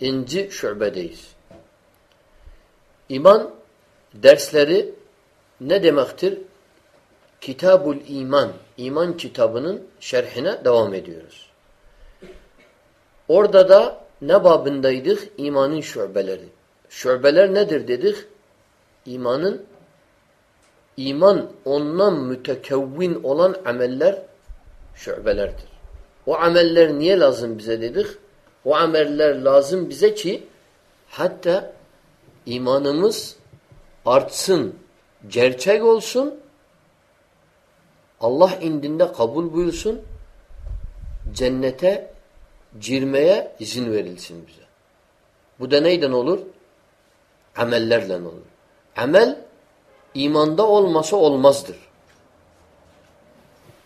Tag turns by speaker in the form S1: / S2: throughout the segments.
S1: inci şubedeyiz. İman dersleri ne demektir? Kitabul İman, iman kitabının şerhine devam ediyoruz. Orada da ne babındaydık? İmanın şubeleri. Şubeler nedir dedik? İmanın iman ondan mütekevvin olan ameller şubelerdir. O ameller niye lazım bize dedik? O ameller lazım bize ki hatta imanımız artsın, gerçek olsun, Allah indinde kabul buyursun, cennete girmeye izin verilsin bize. Bu da neyden olur? Amellerle olur. Amel imanda olmasa olmazdır.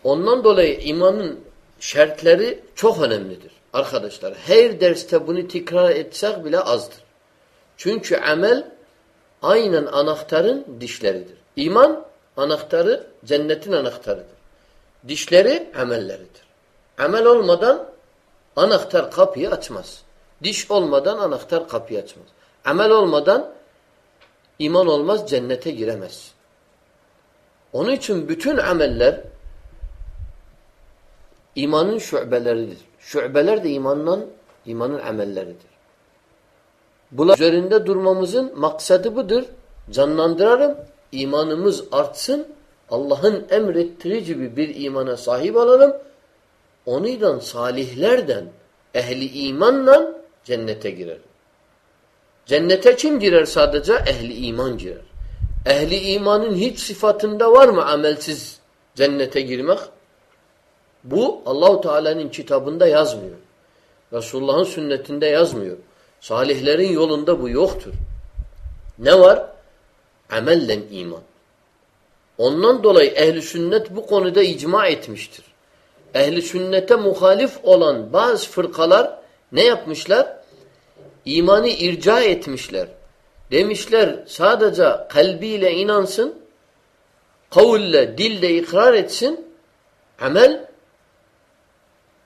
S1: Ondan dolayı imanın şartları çok önemlidir. Arkadaşlar her derste bunu tekrar etsek bile azdır. Çünkü amel aynen anahtarın dişleridir. İman anahtarı cennetin anahtarıdır. Dişleri amelleridir. Amel olmadan anahtar kapıyı açmaz. Diş olmadan anahtar kapıyı açmaz. Amel olmadan iman olmaz, cennete giremez. Onun için bütün ameller imanın şubeleridir. Şubeler de imandan, imanın amelleridir. Bunlar üzerinde durmamızın maksadı budur. Canlandırarım, imanımız artsın, Allah'ın emrettiği gibi bir imana sahip olalım. Onuyla salihlerden, ehli imanla cennete girer. Cennete kim girer sadece? Ehli iman girer. Ehli imanın hiç sıfatında var mı amelsiz cennete girmek? Bu Allahu Teala'nın kitabında yazmıyor. Resulullah'ın sünnetinde yazmıyor. Salihlerin yolunda bu yoktur. Ne var? Amellen iman. Ondan dolayı ehli sünnet bu konuda icma etmiştir. Ehli sünnete muhalif olan bazı fırkalar ne yapmışlar? İmanı irca etmişler. Demişler sadece kalbiyle inansın, kavulle, dille ikrar etsin, amel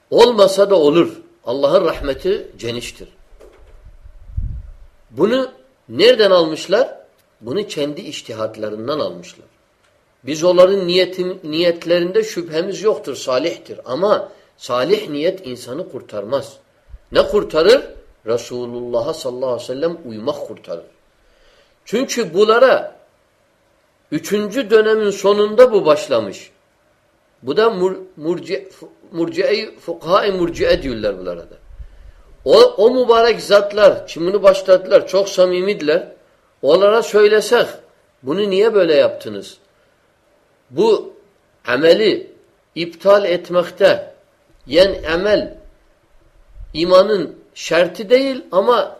S1: olmasa da olur. Allah'ın rahmeti geniştir. Bunu nereden almışlar? Bunu kendi iştihatlarından almışlar. Biz onların niyetin, niyetlerinde şüphemiz yoktur, salihtir. Ama salih niyet insanı kurtarmaz. Ne kurtarır? Resulullah'a sallallahu aleyhi ve sellem uymak kurtarır. Çünkü bunlara üçüncü dönemin sonunda bu başlamış. Bu da mur, murci, murciye, fukaha-i murciye diyorlar bunlara da. O, o mübarek zatlar, kimini başladılar, çok samimidiler. Onlara söylesek, bunu niye böyle yaptınız? Bu ameli iptal etmekte, yani amel imanın şartı değil ama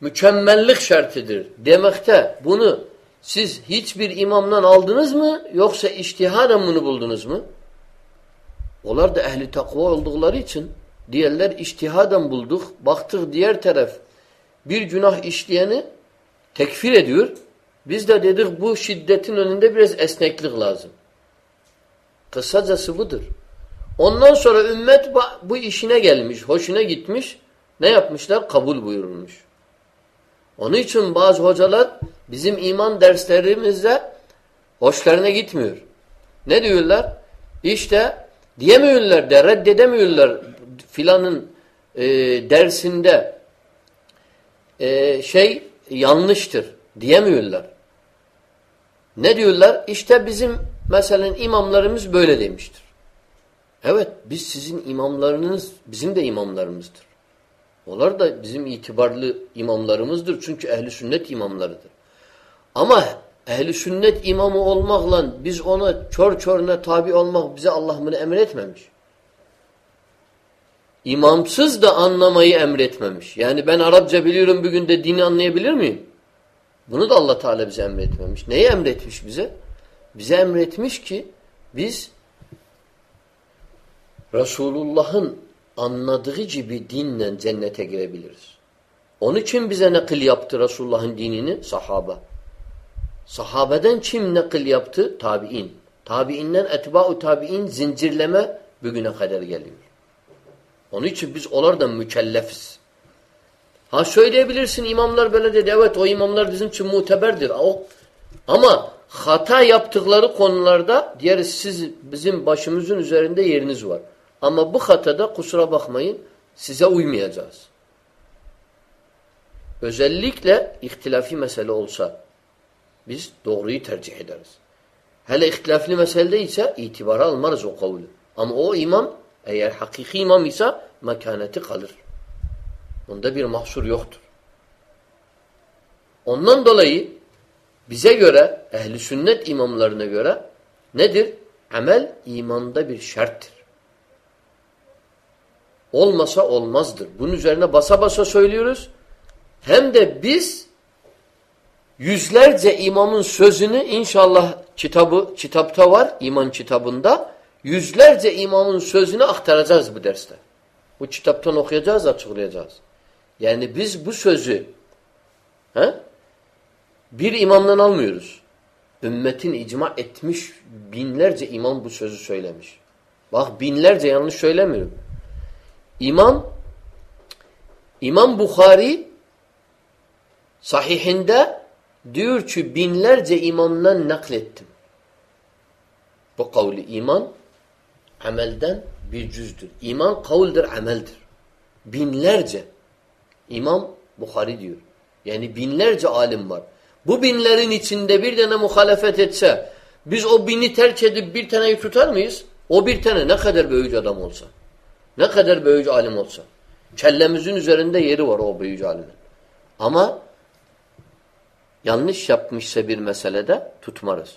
S1: mükemmellik şartıdır demekte bunu siz hiçbir imamdan aldınız mı yoksa iştihaden bunu buldunuz mu? Onlar da ehli takva oldukları için diğerler iştihaden bulduk. Baktık diğer taraf bir günah işleyeni tekfir ediyor. Biz de dedik bu şiddetin önünde biraz esneklik lazım. Kısacası budur. Ondan sonra ümmet bu işine gelmiş, hoşuna gitmiş. Ne yapmışlar? Kabul buyurulmuş. Onun için bazı hocalar bizim iman derslerimizde hoşlarına gitmiyor. Ne diyorlar? İşte diyemiyorlar de reddedemiyorlar filanın e, dersinde e, şey yanlıştır diyemiyorlar. Ne diyorlar? İşte bizim mesela imamlarımız böyle demiştir. Evet biz sizin imamlarınız bizim de imamlarımızdır. Onlar da bizim itibarlı imamlarımızdır. Çünkü ehli sünnet imamlarıdır. Ama ehli sünnet imamı olmakla biz ona çor çoruna tabi olmak bize Allah bunu emretmemiş. İmamsız da anlamayı emretmemiş. Yani ben Arapça biliyorum bugün de dini anlayabilir miyim? Bunu da Allah Teala bize emretmemiş. Neyi emretmiş bize? Bize emretmiş ki biz Resulullah'ın anladığı gibi dinle cennete girebiliriz. Onun için bize nakil yaptı Resulullah'ın dinini? Sahaba. Sahabeden kim nakil yaptı? Tabi'in. Tabi'inden etba'u tabi'in zincirleme bugüne kadar geliyor. Onun için biz onlardan mükellefiz. Ha söyleyebilirsin imamlar böyle dedi. Evet o imamlar bizim için muteberdir. O, ama hata yaptıkları konularda diğer siz bizim başımızın üzerinde yeriniz var. Ama bu hatada kusura bakmayın size uymayacağız. Özellikle ihtilafi mesele olsa biz doğruyu tercih ederiz. Hele ihtilafli meselede ise itibara almarız o kavlu. Ama o imam eğer hakiki imam ise mekaneti kalır. Onda bir mahsur yoktur. Ondan dolayı bize göre, ehli sünnet imamlarına göre nedir? Amel imanda bir şarttır. Olmasa olmazdır. Bunun üzerine basa basa söylüyoruz. Hem de biz yüzlerce imamın sözünü inşallah kitabı kitapta var, iman kitabında yüzlerce imamın sözünü aktaracağız bu derste. Bu kitaptan okuyacağız, açıklayacağız. Yani biz bu sözü he, bir imamdan almıyoruz. Ümmetin icma etmiş binlerce imam bu sözü söylemiş. Bak binlerce yanlış söylemiyorum. İmam İmam Bukhari sahihinde diyor ki binlerce imamdan naklettim. Bu kavli iman amelden bir cüzdür. İman kavuldur, ameldir. Binlerce. İmam Bukhari diyor. Yani binlerce alim var. Bu binlerin içinde bir tane muhalefet etse biz o bini terk edip bir taneyi tutar mıyız? O bir tane ne kadar büyük adam olsa. Ne kadar büyük alim olsa. Kellemizin üzerinde yeri var o büyük alimin. Ama yanlış yapmışsa bir meselede tutmarız.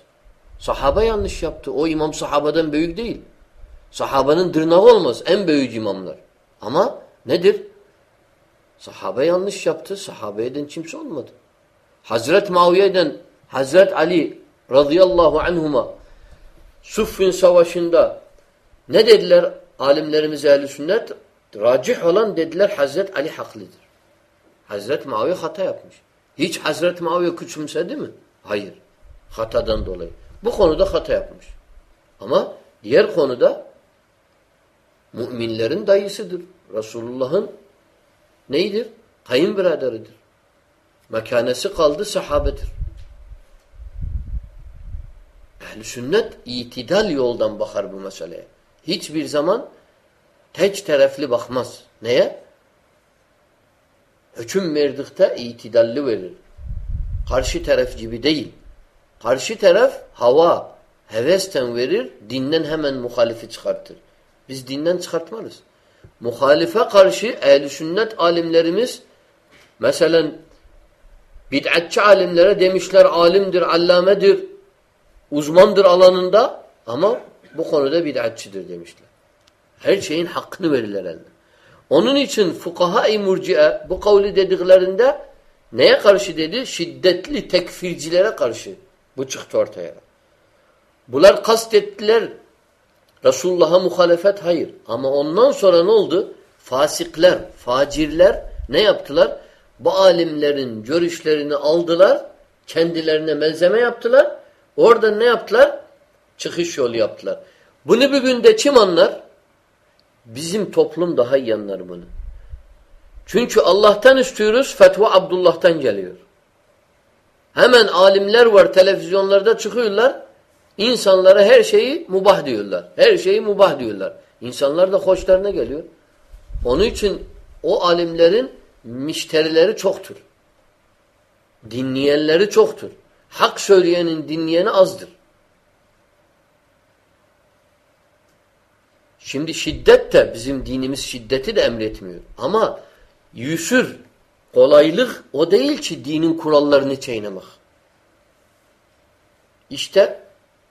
S1: Sahaba yanlış yaptı. O imam sahabadan büyük değil. Sahabanın dırnağı olmaz. En büyük imamlar. Ama nedir? Sahabe yanlış yaptı. Sahabeyden kimse olmadı. Hazret Muaviye'den Hazret Ali radıyallahu anhuma Suffin savaşında ne dediler alimlerimiz ehl sünnet? Racih olan dediler Hazret Ali haklıdır. Hazret Muaviye hata yapmış. Hiç Hazret Muaviye küçümsedi mi? Hayır. Hatadan dolayı. Bu konuda hata yapmış. Ama diğer konuda müminlerin dayısıdır. Resulullah'ın neydir? Kayınbiraderidir. Mekanesi kaldı sahabedir. Ehl-i sünnet itidal yoldan bakar bu meseleye. Hiçbir zaman tek taraflı bakmaz. Neye? Hüküm verdikte itidalli verir. Karşı taraf gibi değil. Karşı taraf hava, hevesten verir, dinden hemen muhalifi çıkartır. Biz dinden çıkartmalıyız. Muhalife karşı ehl sünnet alimlerimiz mesela bid'atçı alimlere demişler alimdir, allamedir, uzmandır alanında ama bu konuda bid'atçıdır demişler. Her şeyin hakkını verirler eline. Onun için fukaha-i murciye bu kavli dediklerinde neye karşı dedi? Şiddetli tekfircilere karşı. Bu çıktı ortaya. Bunlar kastettiler. Resulullah'a muhalefet hayır. Ama ondan sonra ne oldu? Fasikler, facirler ne yaptılar? Bu alimlerin görüşlerini aldılar. Kendilerine malzeme yaptılar. Orada ne yaptılar? Çıkış yolu yaptılar. Bunu bugün de kim anlar? Bizim toplum daha iyi anlar bunu. Çünkü Allah'tan istiyoruz, fetva Abdullah'tan geliyor. Hemen alimler var televizyonlarda çıkıyorlar. İnsanlara her şeyi mubah diyorlar. Her şeyi mubah diyorlar. İnsanlar da hoşlarına geliyor. Onun için o alimlerin müşterileri çoktur. Dinleyenleri çoktur. Hak söyleyenin dinleyeni azdır. Şimdi şiddet de bizim dinimiz şiddeti de emretmiyor. Ama yüsür, kolaylık o değil ki dinin kurallarını çiğnemek. İşte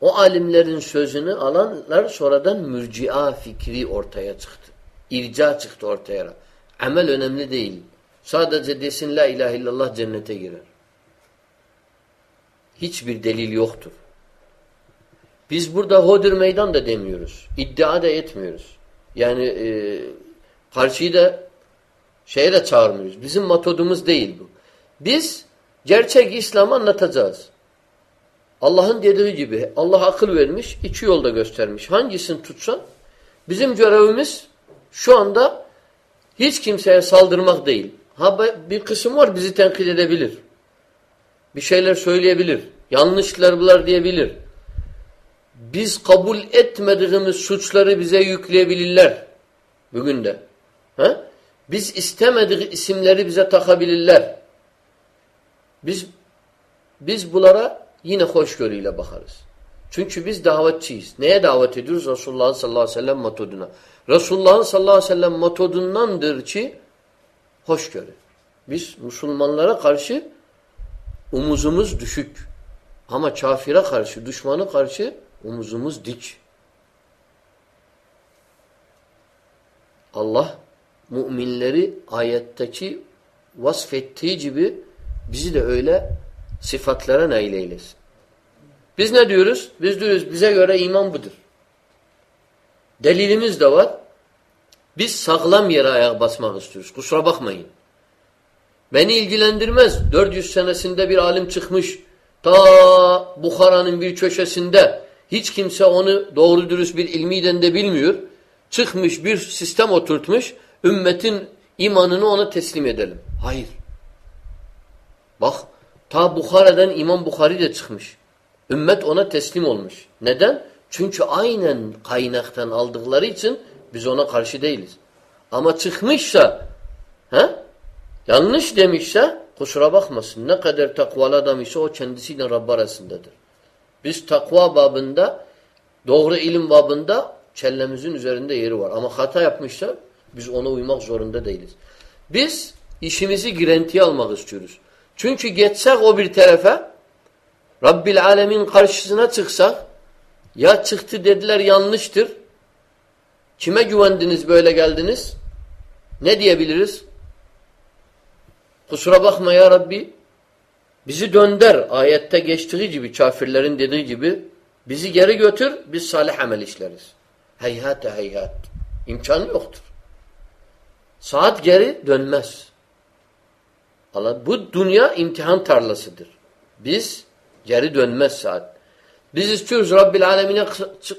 S1: o alimlerin sözünü alanlar sonradan mürcia fikri ortaya çıktı. İrca çıktı ortaya. Amel önemli değil. Sadece desin la ilahe illallah cennete girer. Hiçbir delil yoktur. Biz burada hodur meydan da demiyoruz. İddia da etmiyoruz. Yani e, karşıyı da şeye de çağırmıyoruz. Bizim metodumuz değil bu. Biz gerçek İslam'ı anlatacağız. Allah'ın dediği gibi Allah akıl vermiş, iki yolda göstermiş. Hangisini tutsan bizim görevimiz şu anda hiç kimseye saldırmak değil. Ha bir kısım var bizi tenkit edebilir. Bir şeyler söyleyebilir. Yanlışlar bunlar diyebilir. Biz kabul etmediğimiz suçları bize yükleyebilirler. Bugün de. Ha? Biz istemediği isimleri bize takabilirler. Biz biz bunlara yine hoşgörüyle bakarız. Çünkü biz davetçiyiz. Neye davet ediyoruz? Resulullah sallallahu aleyhi ve sellem metoduna. Resulullah'ın sallallahu aleyhi ve sellem metodundandır ki hoşgörü. Biz Müslümanlara karşı umuzumuz düşük. Ama kafire karşı, düşmanı karşı umuzumuz dik. Allah müminleri ayetteki vasfettiği gibi bizi de öyle sıfatlara nail eylesin. Biz ne diyoruz? Biz diyoruz bize göre iman budur. Delilimiz de var. Biz sağlam yere ayak basmak istiyoruz. Kusura bakmayın. Beni ilgilendirmez. 400 senesinde bir alim çıkmış. Ta Bukhara'nın bir köşesinde hiç kimse onu doğru dürüst bir ilmiden de bilmiyor. Çıkmış bir sistem oturtmuş. Ümmetin imanını ona teslim edelim. Hayır. Bak ta Bukhara'dan İmam Bukhari de çıkmış. Ümmet ona teslim olmuş. Neden? Çünkü aynen kaynaktan aldıkları için biz ona karşı değiliz. Ama çıkmışsa he? yanlış demişse kusura bakmasın. Ne kadar takvalı adam ise o kendisiyle Rabb arasındadır. Biz takva babında doğru ilim babında kellemizin üzerinde yeri var. Ama hata yapmışsa biz ona uymak zorunda değiliz. Biz işimizi girentiye almak istiyoruz. Çünkü geçsek o bir tarafa Rabbil Alemin karşısına çıksak ya çıktı dediler yanlıştır. Kime güvendiniz böyle geldiniz? Ne diyebiliriz? Kusura bakma ya Rabbi. Bizi dönder. Ayette geçtiği gibi, kafirlerin dediği gibi bizi geri götür, biz salih amel işleriz. Heyhat heyhat. İmkanı yoktur. Saat geri dönmez. Allah, bu dünya imtihan tarlasıdır. Biz geri dönmez saat. Biz istiyoruz Rabbil Alemine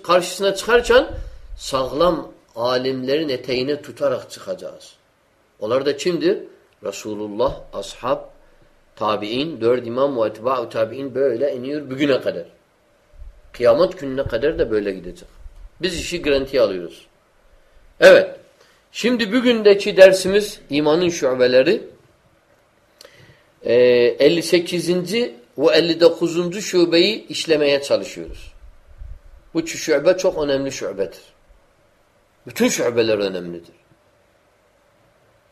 S1: karşısına çıkarken sağlam alimlerin eteğini tutarak çıkacağız. Onlar da kimdir? Resulullah, ashab, tabi'in, dört imam ve etba'u tabi'in böyle iniyor bugüne kadar. Kıyamet gününe kadar da böyle gidecek. Biz işi garantiye alıyoruz. Evet. Şimdi bugündeki dersimiz imanın şubeleri. Ee, 58. ve 59. şubeyi işlemeye çalışıyoruz. Bu şube çok önemli şubedir. Bütün şubeler önemlidir.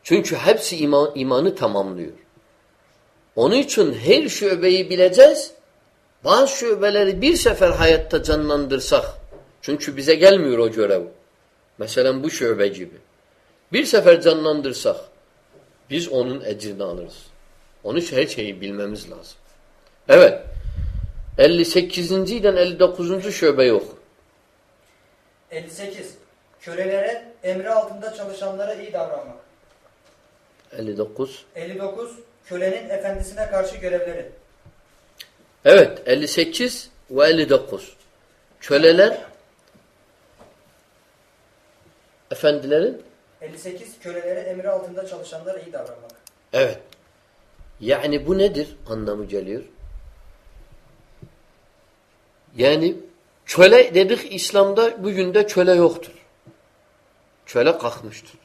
S1: Çünkü hepsi iman, imanı tamamlıyor. Onun için her şubeyi bileceğiz. Bazı şubeleri bir sefer hayatta canlandırsak, çünkü bize gelmiyor o görev. Mesela bu şube gibi. Bir sefer canlandırsak, biz onun ecrini alırız. Onun için her şeyi bilmemiz lazım. Evet. 58. ile 59. şube yok.
S2: 58. Kölelere, emri altında çalışanlara iyi davranmak.
S1: 59.
S2: 59. Kölenin efendisine karşı görevleri.
S1: Evet. 58 ve 59. Köleler efendilerin
S2: 58. Kölelere, emri altında çalışanlara iyi davranmak.
S1: Evet. Yani bu nedir anlamı geliyor? Yani köle dedik İslam'da bugün de köle yoktur. Köle kalkmıştır.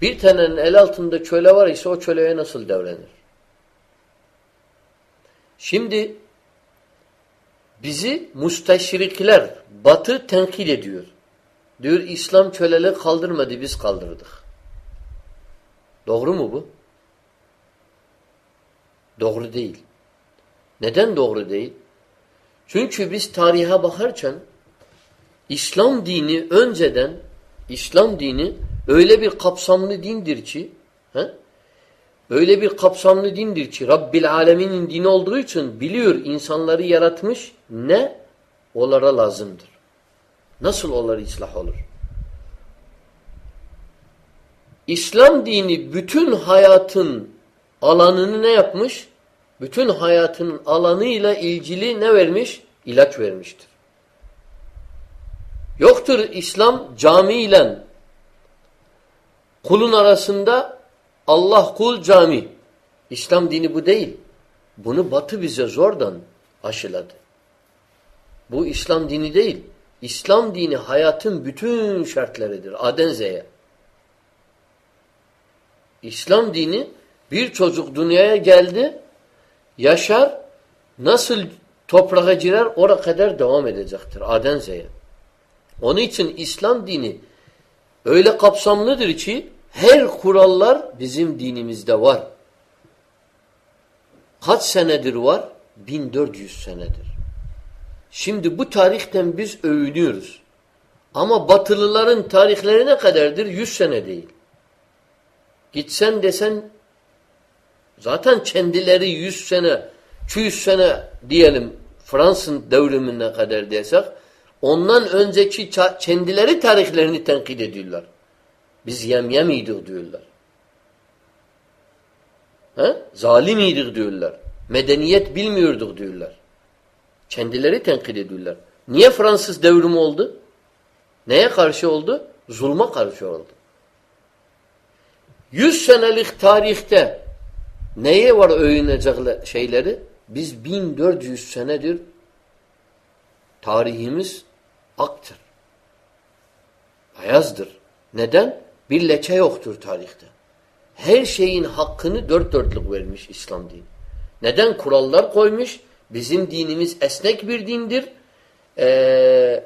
S1: Bir tanenin el altında köle var ise o köleye nasıl davranır? Şimdi bizi müsteşrikler, batı tenkil ediyor. Diyor İslam köleleri kaldırmadı, biz kaldırdık. Doğru mu bu? Doğru değil. Neden doğru değil? Çünkü biz tarihe bakarken İslam dini önceden İslam dini öyle bir kapsamlı dindir ki he? öyle bir kapsamlı dindir ki Rabbil Alemin'in dini olduğu için biliyor insanları yaratmış ne onlara lazımdır. Nasıl onları ıslah olur? İslam dini bütün hayatın alanını ne yapmış? Bütün hayatın alanıyla ilgili ne vermiş? İlaç vermiştir. Yoktur İslam camiyle kulun arasında Allah kul cami. İslam dini bu değil. Bunu batı bize zordan aşıladı. Bu İslam dini değil. İslam dini hayatın bütün şartlarıdır. Aden Z'ye. İslam dini bir çocuk dünyaya geldi, yaşar, nasıl toprağa girer oraya kadar devam edecektir. Aden Z'ye. Onun için İslam dini öyle kapsamlıdır ki her kurallar bizim dinimizde var. Kaç senedir var? 1400 senedir. Şimdi bu tarihten biz övünüyoruz. Ama batılıların tarihleri ne kadardır? 100 sene değil. Gitsen desen zaten kendileri 100 sene, 200 sene diyelim Fransız devrimine kadar desek ondan önceki kendileri tarihlerini tenkit ediyorlar. Biz yem yemiydik diyorlar. He? Zalimiydik diyorlar. Medeniyet bilmiyorduk diyorlar. Kendileri tenkit ediyorlar. Niye Fransız devrimi oldu? Neye karşı oldu? Zulma karşı oldu. Yüz senelik tarihte neye var övünecek şeyleri? Biz 1400 senedir tarihimiz aktır. Beyazdır. Neden? Bir leke yoktur tarihte. Her şeyin hakkını dört dörtlük vermiş İslam dini. Neden? Kurallar koymuş. Bizim dinimiz esnek bir dindir. Ee,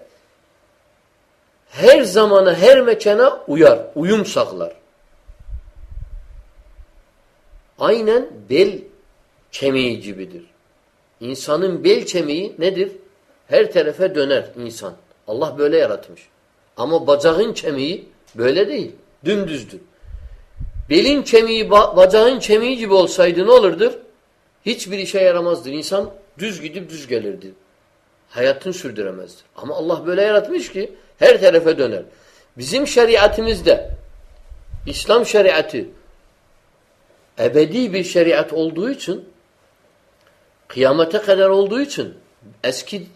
S1: her zamana, her mekana uyar, uyum sağlar. Aynen bel kemiği gibidir. İnsanın bel kemiği nedir? Her tarafa döner insan. Allah böyle yaratmış. Ama bacağın kemiği böyle değil. Dümdüzdür. Belin kemiği, bacağın kemiği gibi olsaydı ne olurdur? Hiçbir işe yaramazdır. İnsan düz gidip düz gelirdi. Hayatını sürdüremezdi. Ama Allah böyle yaratmış ki her tarafa döner. Bizim şeriatimizde İslam şeriatı ebedi bir şeriat olduğu için kıyamete kadar olduğu için eski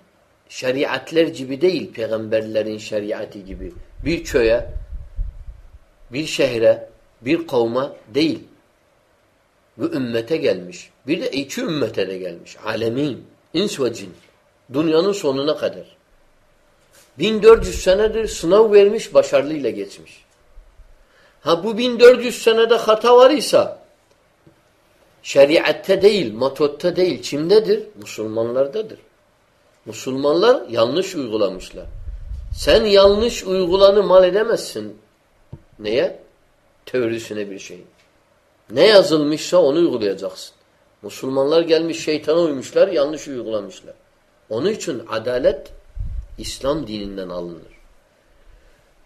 S1: şeriatler gibi değil peygamberlerin şeriatı gibi bir köye bir şehre bir kavma değil bu ümmete gelmiş. Bir de iki ümmete de gelmiş. Alemin, ins ve cin. Dünyanın sonuna kadar. 1400 senedir sınav vermiş, başarılıyla geçmiş. Ha bu 1400 senede hata var ise şeriatte değil, matotta değil, kimdedir? Müslümanlardadır. Müslümanlar yanlış uygulamışlar. Sen yanlış uygulanı mal edemezsin. Neye? Teorisine bir şeyin. Ne yazılmışsa onu uygulayacaksın. Müslümanlar gelmiş şeytana uymuşlar, yanlış uygulamışlar. Onun için adalet İslam dininden alınır.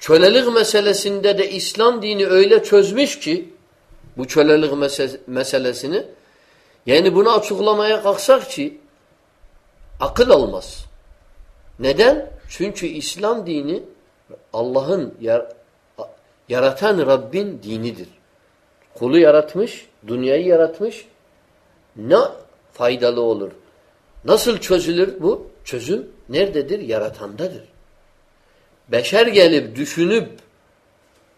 S1: Kölelik meselesinde de İslam dini öyle çözmüş ki bu kölelik meselesini yani bunu açıklamaya kalksak ki akıl almaz. Neden? Çünkü İslam dini Allah'ın yaratan Rabbin dinidir. Kulu yaratmış, dünyayı yaratmış. Ne faydalı olur? Nasıl çözülür bu? Çözüm nerededir? Yaratandadır. Beşer gelip düşünüp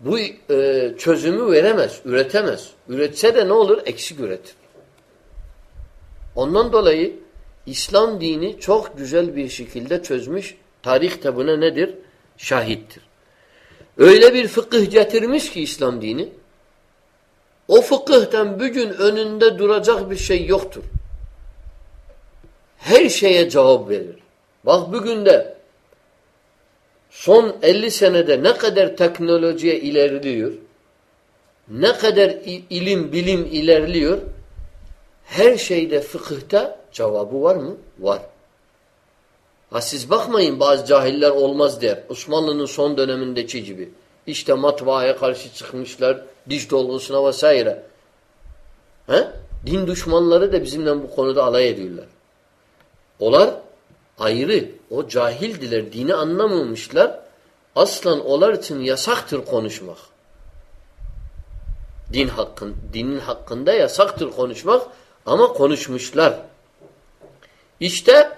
S1: bu e, çözümü veremez, üretemez. Üretse de ne olur? Eksik üretir. Ondan dolayı İslam dini çok güzel bir şekilde çözmüş. Tarih de buna nedir? Şahittir. Öyle bir fıkıh getirmiş ki İslam dini o fıkıhtan bugün önünde duracak bir şey yoktur. Her şeye cevap verir. Bak bugün de son 50 senede ne kadar teknolojiye ilerliyor, ne kadar ilim, bilim ilerliyor, her şeyde fıkıhta cevabı var mı? Var. Ha siz bakmayın bazı cahiller olmaz der. Osmanlı'nın son dönemindeki gibi. İşte matbaaya karşı çıkmışlar, diş dolgusuna vesaire. He? Din düşmanları da bizimle bu konuda alay ediyorlar. Olar ayrı. O cahildiler. Dini anlamamışlar. Aslan olar için yasaktır konuşmak. Din hakkın, dinin hakkında yasaktır konuşmak ama konuşmuşlar. İşte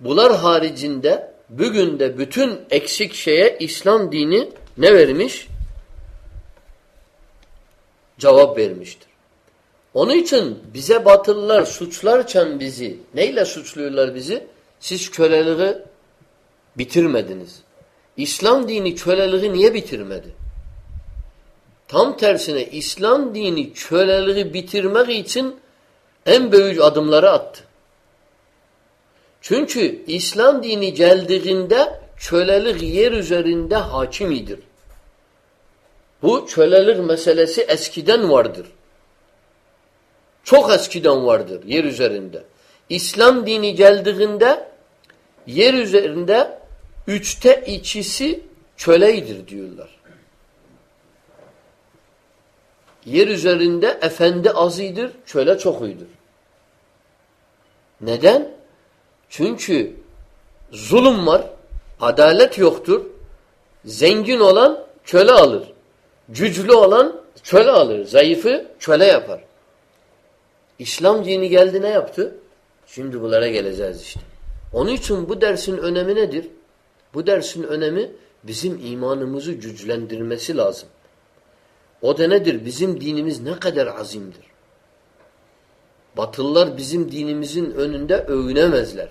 S1: bunlar haricinde bugün de bütün eksik şeye İslam dini ne vermiş? cevap vermiştir. Onun için bize batılılar suçlarken bizi, neyle suçluyorlar bizi? Siz köleliği bitirmediniz. İslam dini köleliği niye bitirmedi? Tam tersine İslam dini köleliği bitirmek için en büyük adımları attı. Çünkü İslam dini geldiğinde kölelik yer üzerinde hakimidir. Bu kölelik meselesi eskiden vardır. Çok eskiden vardır yer üzerinde. İslam dini geldiğinde yer üzerinde üçte ikisi köleydir diyorlar. Yer üzerinde efendi azıdır, köle çok uydur. Neden? Çünkü zulüm var, adalet yoktur. Zengin olan köle alır. Güçlü olan köle alır. Zayıfı köle yapar. İslam dini geldi ne yaptı? Şimdi bunlara geleceğiz işte. Onun için bu dersin önemi nedir? Bu dersin önemi bizim imanımızı güçlendirmesi lazım. O da nedir? Bizim dinimiz ne kadar azimdir. Batılılar bizim dinimizin önünde övünemezler.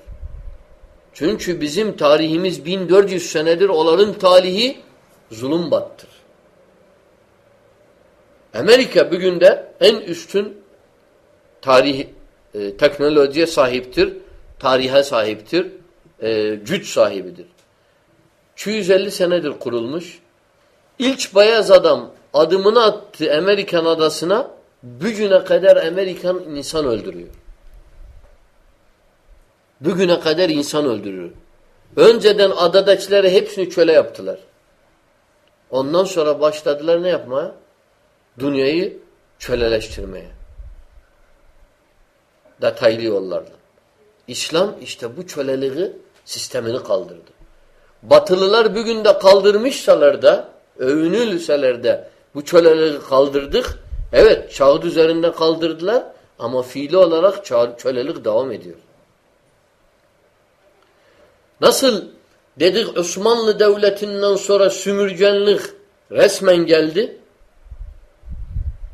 S1: Çünkü bizim tarihimiz 1400 senedir onların tarihi zulüm battır. Amerika bugün de en üstün tarih e, teknolojiye sahiptir, tarihe sahiptir, e, güç sahibidir. 250 senedir kurulmuş. İlk beyaz adam adımını attı Amerikan adasına bugüne kadar Amerikan insan öldürüyor. Bugüne kadar insan öldürüyor. Önceden adadakileri hepsini köle yaptılar. Ondan sonra başladılar ne yapmaya? Dünyayı köleleştirmeye. Detaylı yollarla. İslam işte bu köleliği sistemini kaldırdı. Batılılar bugün de kaldırmışsalar da övünülseler de bu köleliği kaldırdık. Evet kağıt üzerinde kaldırdılar ama fiili olarak kölelik devam ediyor. Nasıl dedik Osmanlı Devleti'nden sonra sümürgenlik resmen geldi.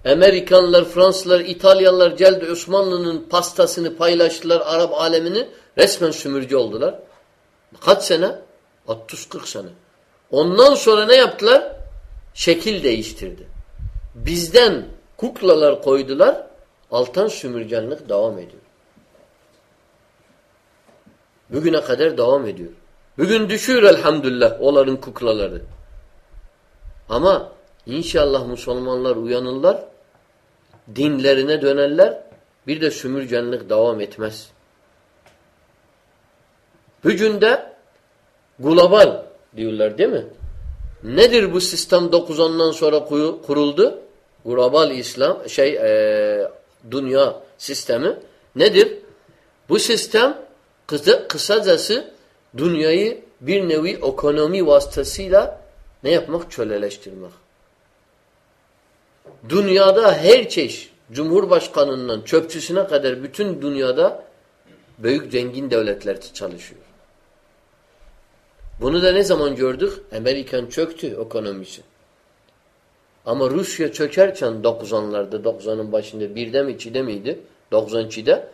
S1: Amerikanlar, Fransızlar, İtalyanlar geldi Osmanlı'nın pastasını paylaştılar Arap alemini. Resmen sümürge oldular. Kaç sene? 30-40 sene. Ondan sonra ne yaptılar? Şekil değiştirdi. Bizden kuklalar koydular. Altan sümürgenlik devam ediyor. Bugüne kadar devam ediyor. Bugün düşüyor elhamdülillah onların kuklaları. Ama inşallah Müslümanlar uyanırlar, dinlerine dönerler, bir de sümürgenlik devam etmez. Bugün de global diyorlar değil mi? Nedir bu sistem 90'dan sonra kuruldu? Global İslam şey e, dünya sistemi nedir? Bu sistem kısa, kısacası dünyayı bir nevi ekonomi vasıtasıyla ne yapmak? Çöleleştirmek. Dünyada her çeşit Cumhurbaşkanından çöpçüsüne kadar bütün dünyada büyük zengin devletler çalışıyor. Bunu da ne zaman gördük? Amerikan çöktü ekonomisi. Ama Rusya çökerken 90'larda, 90'ın başında birde mi, ikide miydi? 92'de.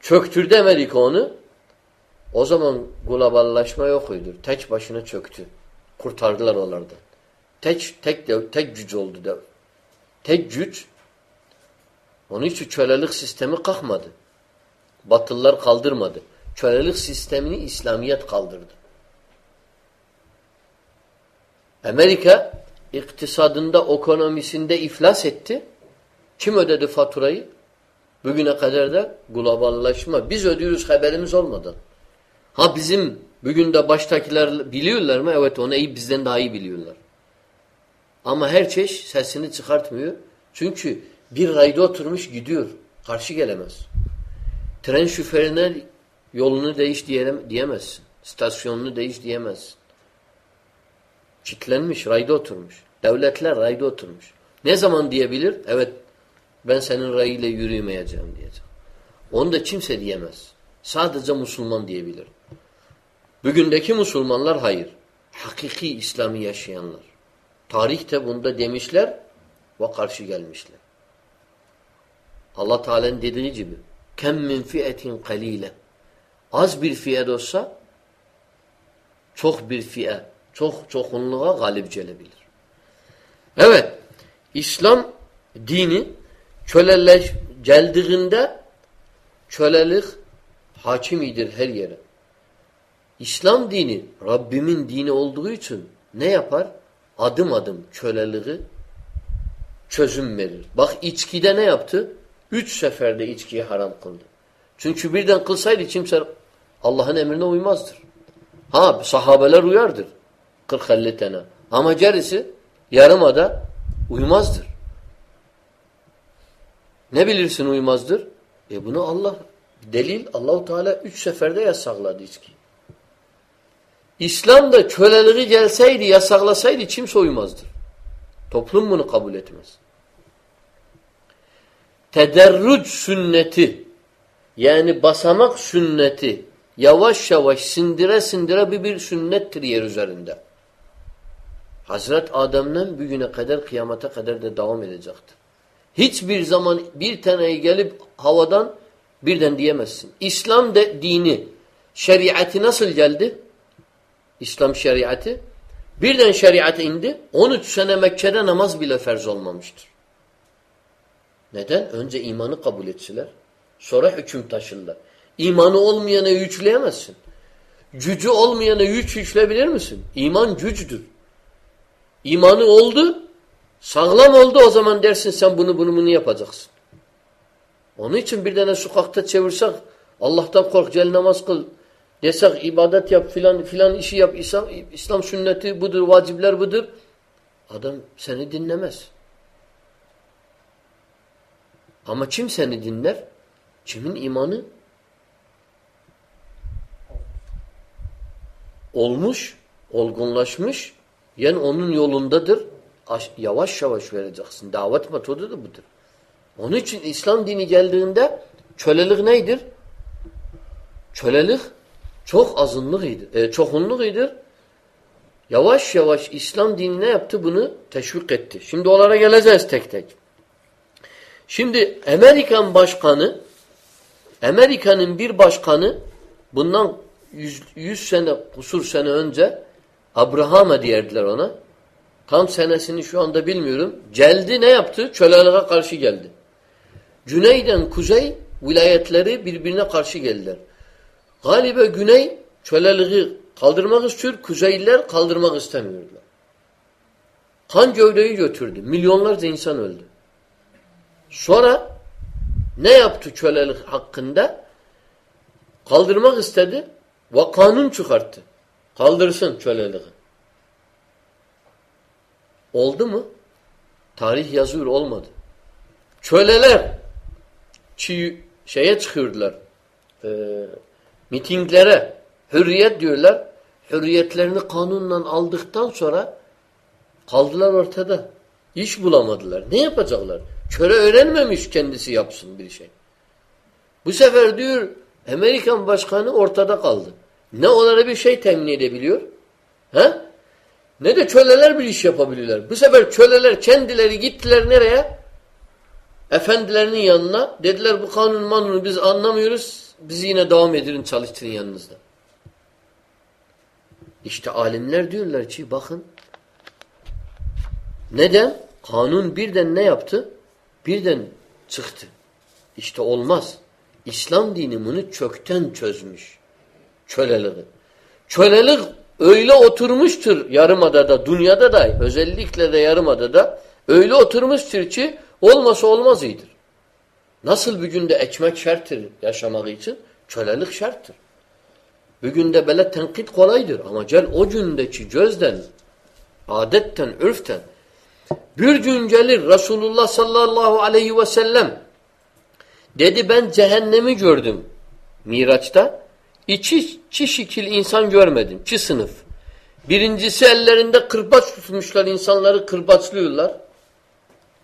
S1: Çöktürdü Amerika onu. O zaman globallaşma yokuydu. Tek başına çöktü. Kurtardılar onlardan. Tek, tek, dev, tek güç oldu dev. Tek güç onun için kölelik sistemi kalkmadı. Batılılar kaldırmadı. Kölelik sistemini İslamiyet kaldırdı. Amerika iktisadında, ekonomisinde iflas etti. Kim ödedi faturayı? Bugüne kadar da globallaşma. Biz ödüyoruz haberimiz olmadan. Ha bizim bugün de baştakiler biliyorlar mı? Evet onu iyi bizden daha iyi biliyorlar. Ama her çeşit sesini çıkartmıyor. Çünkü bir rayda oturmuş gidiyor. Karşı gelemez. Tren şoförüne yolunu değiş diyemezsin. Stasyonunu değiş diyemezsin. Çitlenmiş, rayda oturmuş. Devletler rayda oturmuş. Ne zaman diyebilir? Evet ben senin rayıyla yürümeyeceğim diyecek. Onu da kimse diyemez. Sadece Müslüman diyebilir. Bugündeki Müslümanlar hayır. Hakiki İslam'ı yaşayanlar. Tarihte bunda demişler ve karşı gelmişler. Allah Teala'nın dediği gibi kem min fiyetin kalile az bir fiye olsa çok bir fiye çok çokunluğa galip gelebilir. Evet İslam dini köleleş geldiğinde kölelik hakimidir her yere. İslam dini Rabbimin dini olduğu için ne yapar? Adım adım köleliği çözüm verir. Bak içkide ne yaptı? Üç seferde içkiyi haram kıldı. Çünkü birden kılsaydı kimse Allah'ın emrine uymazdır. Ha sahabeler uyardır. 40-50 tane. Ama gerisi yarımada uymazdır. Ne bilirsin uymazdır? E bunu Allah delil Allahu Teala üç seferde yasakladı içki. İslam'da köleliği gelseydi, yasaklasaydı kimse uymazdır. Toplum bunu kabul etmez. Tederruc sünneti yani basamak sünneti yavaş yavaş sindire sindire bir, bir sünnettir yer üzerinde. Hazret Adem'den bugüne kadar kıyamata kadar da devam edecektir. Hiçbir zaman bir taneyi gelip havadan birden diyemezsin. İslam de dini, şeriatı nasıl geldi? İslam şeriatı. Birden şeriat indi. 13 sene Mekke'de namaz bile ferz olmamıştır. Neden? Önce imanı kabul etsiler. Sonra hüküm taşınlar. İmanı olmayana yükleyemezsin. Gücü olmayana güç yükleyebilir misin? İman güçtür. İmanı oldu, sağlam oldu o zaman dersin sen bunu bunu bunu yapacaksın. Onun için bir tane sokakta çevirsek Allah'tan kork, gel namaz kıl desek ibadet yap filan filan işi yap İslam, İslam sünneti budur, vacipler budur. Adam seni dinlemez. Ama kim seni dinler? Kimin imanı olmuş, olgunlaşmış, yani onun yolundadır. Yavaş yavaş vereceksin. Davet metodu da budur. Onun için İslam dini geldiğinde kölelik neydir? Kölelik çok azınlık iyidir. E, çokunluk iyidir. Yavaş yavaş İslam dini ne yaptı? Bunu teşvik etti. Şimdi onlara geleceğiz tek tek. Şimdi Amerikan başkanı Amerika'nın bir başkanı bundan 100, 100 sene kusur sene önce Abraham'a diyerdiler ona. Tam senesini şu anda bilmiyorum. Geldi ne yaptı? Çöleliğe karşı geldi. Güneyden kuzey vilayetleri birbirine karşı geldiler. Galiba güney çöleliği kaldırmak istiyor, kuzeyliler kaldırmak istemiyorlar. Kan gövdeyi götürdü. Milyonlarca insan öldü. Sonra ne yaptı kölelik hakkında? Kaldırmak istedi ve kanun çıkarttı. Kaldırsın köleliği. Oldu mu? Tarih yazıyor olmadı. Köleler çiğ, şeye çıkıyordular. E, mitinglere hürriyet diyorlar. Hürriyetlerini kanunla aldıktan sonra kaldılar ortada. İş bulamadılar. Ne yapacaklar? Köle öğrenmemiş kendisi yapsın bir şey. Bu sefer diyor Amerikan başkanı ortada kaldı. Ne onlara bir şey temin edebiliyor? He? Ne de köleler bir iş yapabiliyorlar. Bu sefer köleler kendileri gittiler nereye? Efendilerinin yanına. Dediler bu kanun manunu biz anlamıyoruz. Bizi yine devam edin çalıştırın yanınızda. İşte alimler diyorlar ki bakın neden? Kanun birden ne yaptı? Birden çıktı. İşte olmaz. İslam dini bunu çökten çözmüş. Köleliği. Kölelik öyle oturmuştur yarımadada, dünyada da özellikle de yarımadada öyle oturmuştur ki olmasa olmaz iyidir. Nasıl bir günde ekmek şarttır yaşamak için? Kölelik şarttır. Bugün de böyle tenkit kolaydır ama gel o gündeki gözden, adetten, ürften bir gün gelir Resulullah sallallahu aleyhi ve sellem dedi ben cehennemi gördüm Miraç'ta. İki, iki şekil insan görmedim. İki sınıf. Birincisi ellerinde kırbaç tutmuşlar. insanları kırbaçlıyorlar.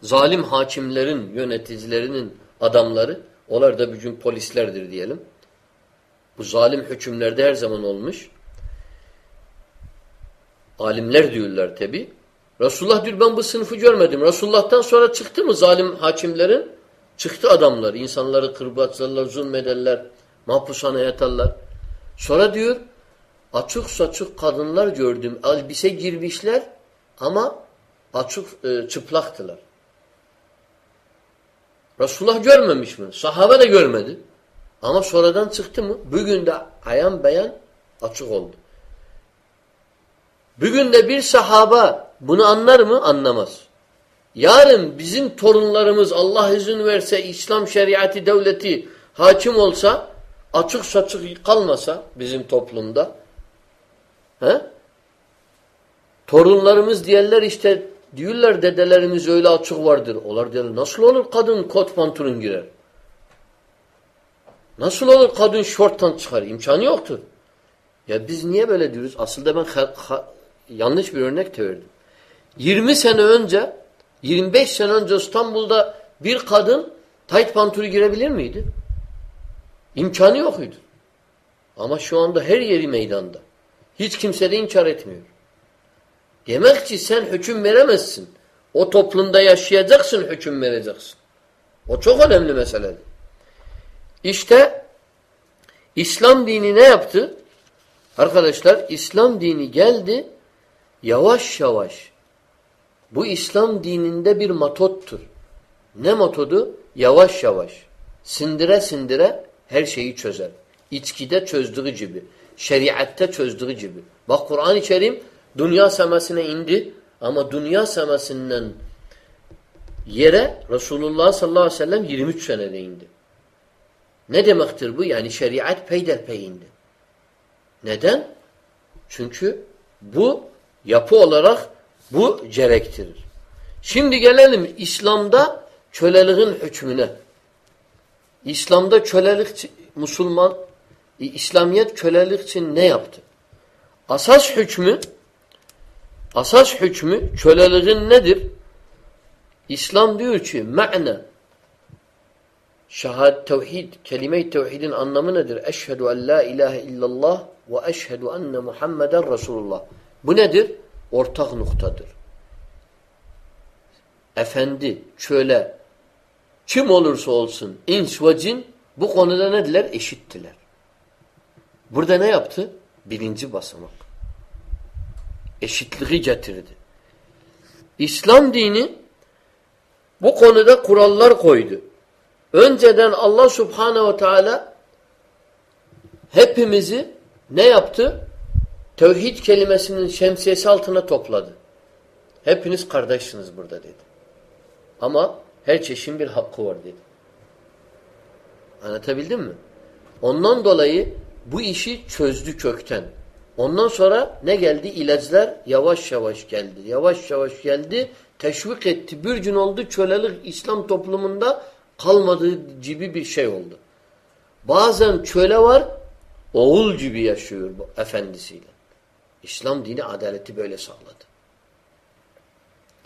S1: Zalim hakimlerin, yöneticilerinin adamları. Onlar da bugün polislerdir diyelim. Bu zalim hükümlerde her zaman olmuş. Alimler diyorlar tabi. Resulullah diyor ben bu sınıfı görmedim. Resulullah'tan sonra çıktı mı zalim hakimlerin? Çıktı adamlar. İnsanları kırbaçlarlar, zulmederler, mahpushaneye yatarlar. Sonra diyor açık saçık kadınlar gördüm. Elbise girmişler ama açık e, çıplaktılar. Resulullah görmemiş mi? Sahabe de görmedi. Ama sonradan çıktı mı? Bugün de ayan beyan açık oldu. Bugün de bir sahaba bunu anlar mı? Anlamaz. Yarın bizim torunlarımız Allah izin verse İslam şeriatı devleti hakim olsa açık saçık kalmasa bizim toplumda he? torunlarımız diyorlar işte diyorlar dedelerimiz öyle açık vardır. Olar diyorlar nasıl olur kadın kot pantolon girer? Nasıl olur kadın şorttan çıkar? İmkanı yoktur. Ya biz niye böyle diyoruz? Aslında ben yanlış bir örnek de verdim. 20 sene önce 25 sene önce İstanbul'da bir kadın tayt pantolonu girebilir miydi? İmkanı yokuydu. Ama şu anda her yeri meydanda. Hiç kimse de inkar etmiyor. Demek ki sen hüküm veremezsin. O toplumda yaşayacaksın, hüküm vereceksin. O çok önemli meseledir. İşte İslam dini ne yaptı? Arkadaşlar İslam dini geldi yavaş yavaş. Bu İslam dininde bir matottur. Ne matodu? Yavaş yavaş. Sindire sindire her şeyi çözer. İçkide çözdüğü gibi. Şeriatte çözdüğü gibi. Bak Kur'an-ı Kerim dünya semasine indi ama dünya semasinden yere Resulullah sallallahu aleyhi ve sellem 23 senede indi. Ne demektir bu? Yani şeriat peyderpey indi. Neden? Çünkü bu yapı olarak bu gerektirir. Şimdi gelelim İslam'da köleliğin hükmüne. İslam'da kölelik Müslüman İslamiyet kölelik için ne yaptı? Asas hükmü asas hükmü köleliğin nedir? İslam diyor ki ma'na şahad tevhid kelime-i tevhidin anlamı nedir? Eşhedü en la ilahe illallah ve eşhedü enne Muhammeden Resulullah. Bu nedir? Ortak noktadır. Efendi, köle, kim olursa olsun ins ve cin bu konuda nediler? Eşittiler. Burada ne yaptı? Birinci basamak. Eşitliği getirdi. İslam dini bu konuda kurallar koydu. Önceden Allah subhanehu ve teala hepimizi ne yaptı? Tevhid kelimesinin şemsiyesi altına topladı. Hepiniz kardeşsiniz burada dedi. Ama her çeşin bir hakkı var dedi. Anlatabildim mi? Ondan dolayı bu işi çözdü kökten. Ondan sonra ne geldi? İlaçlar yavaş yavaş geldi. Yavaş yavaş geldi. Teşvik etti. Bir gün oldu kölelik İslam toplumunda kalmadığı gibi bir şey oldu. Bazen köle var oğul gibi yaşıyor bu efendisiyle. İslam dini adaleti böyle sağladı.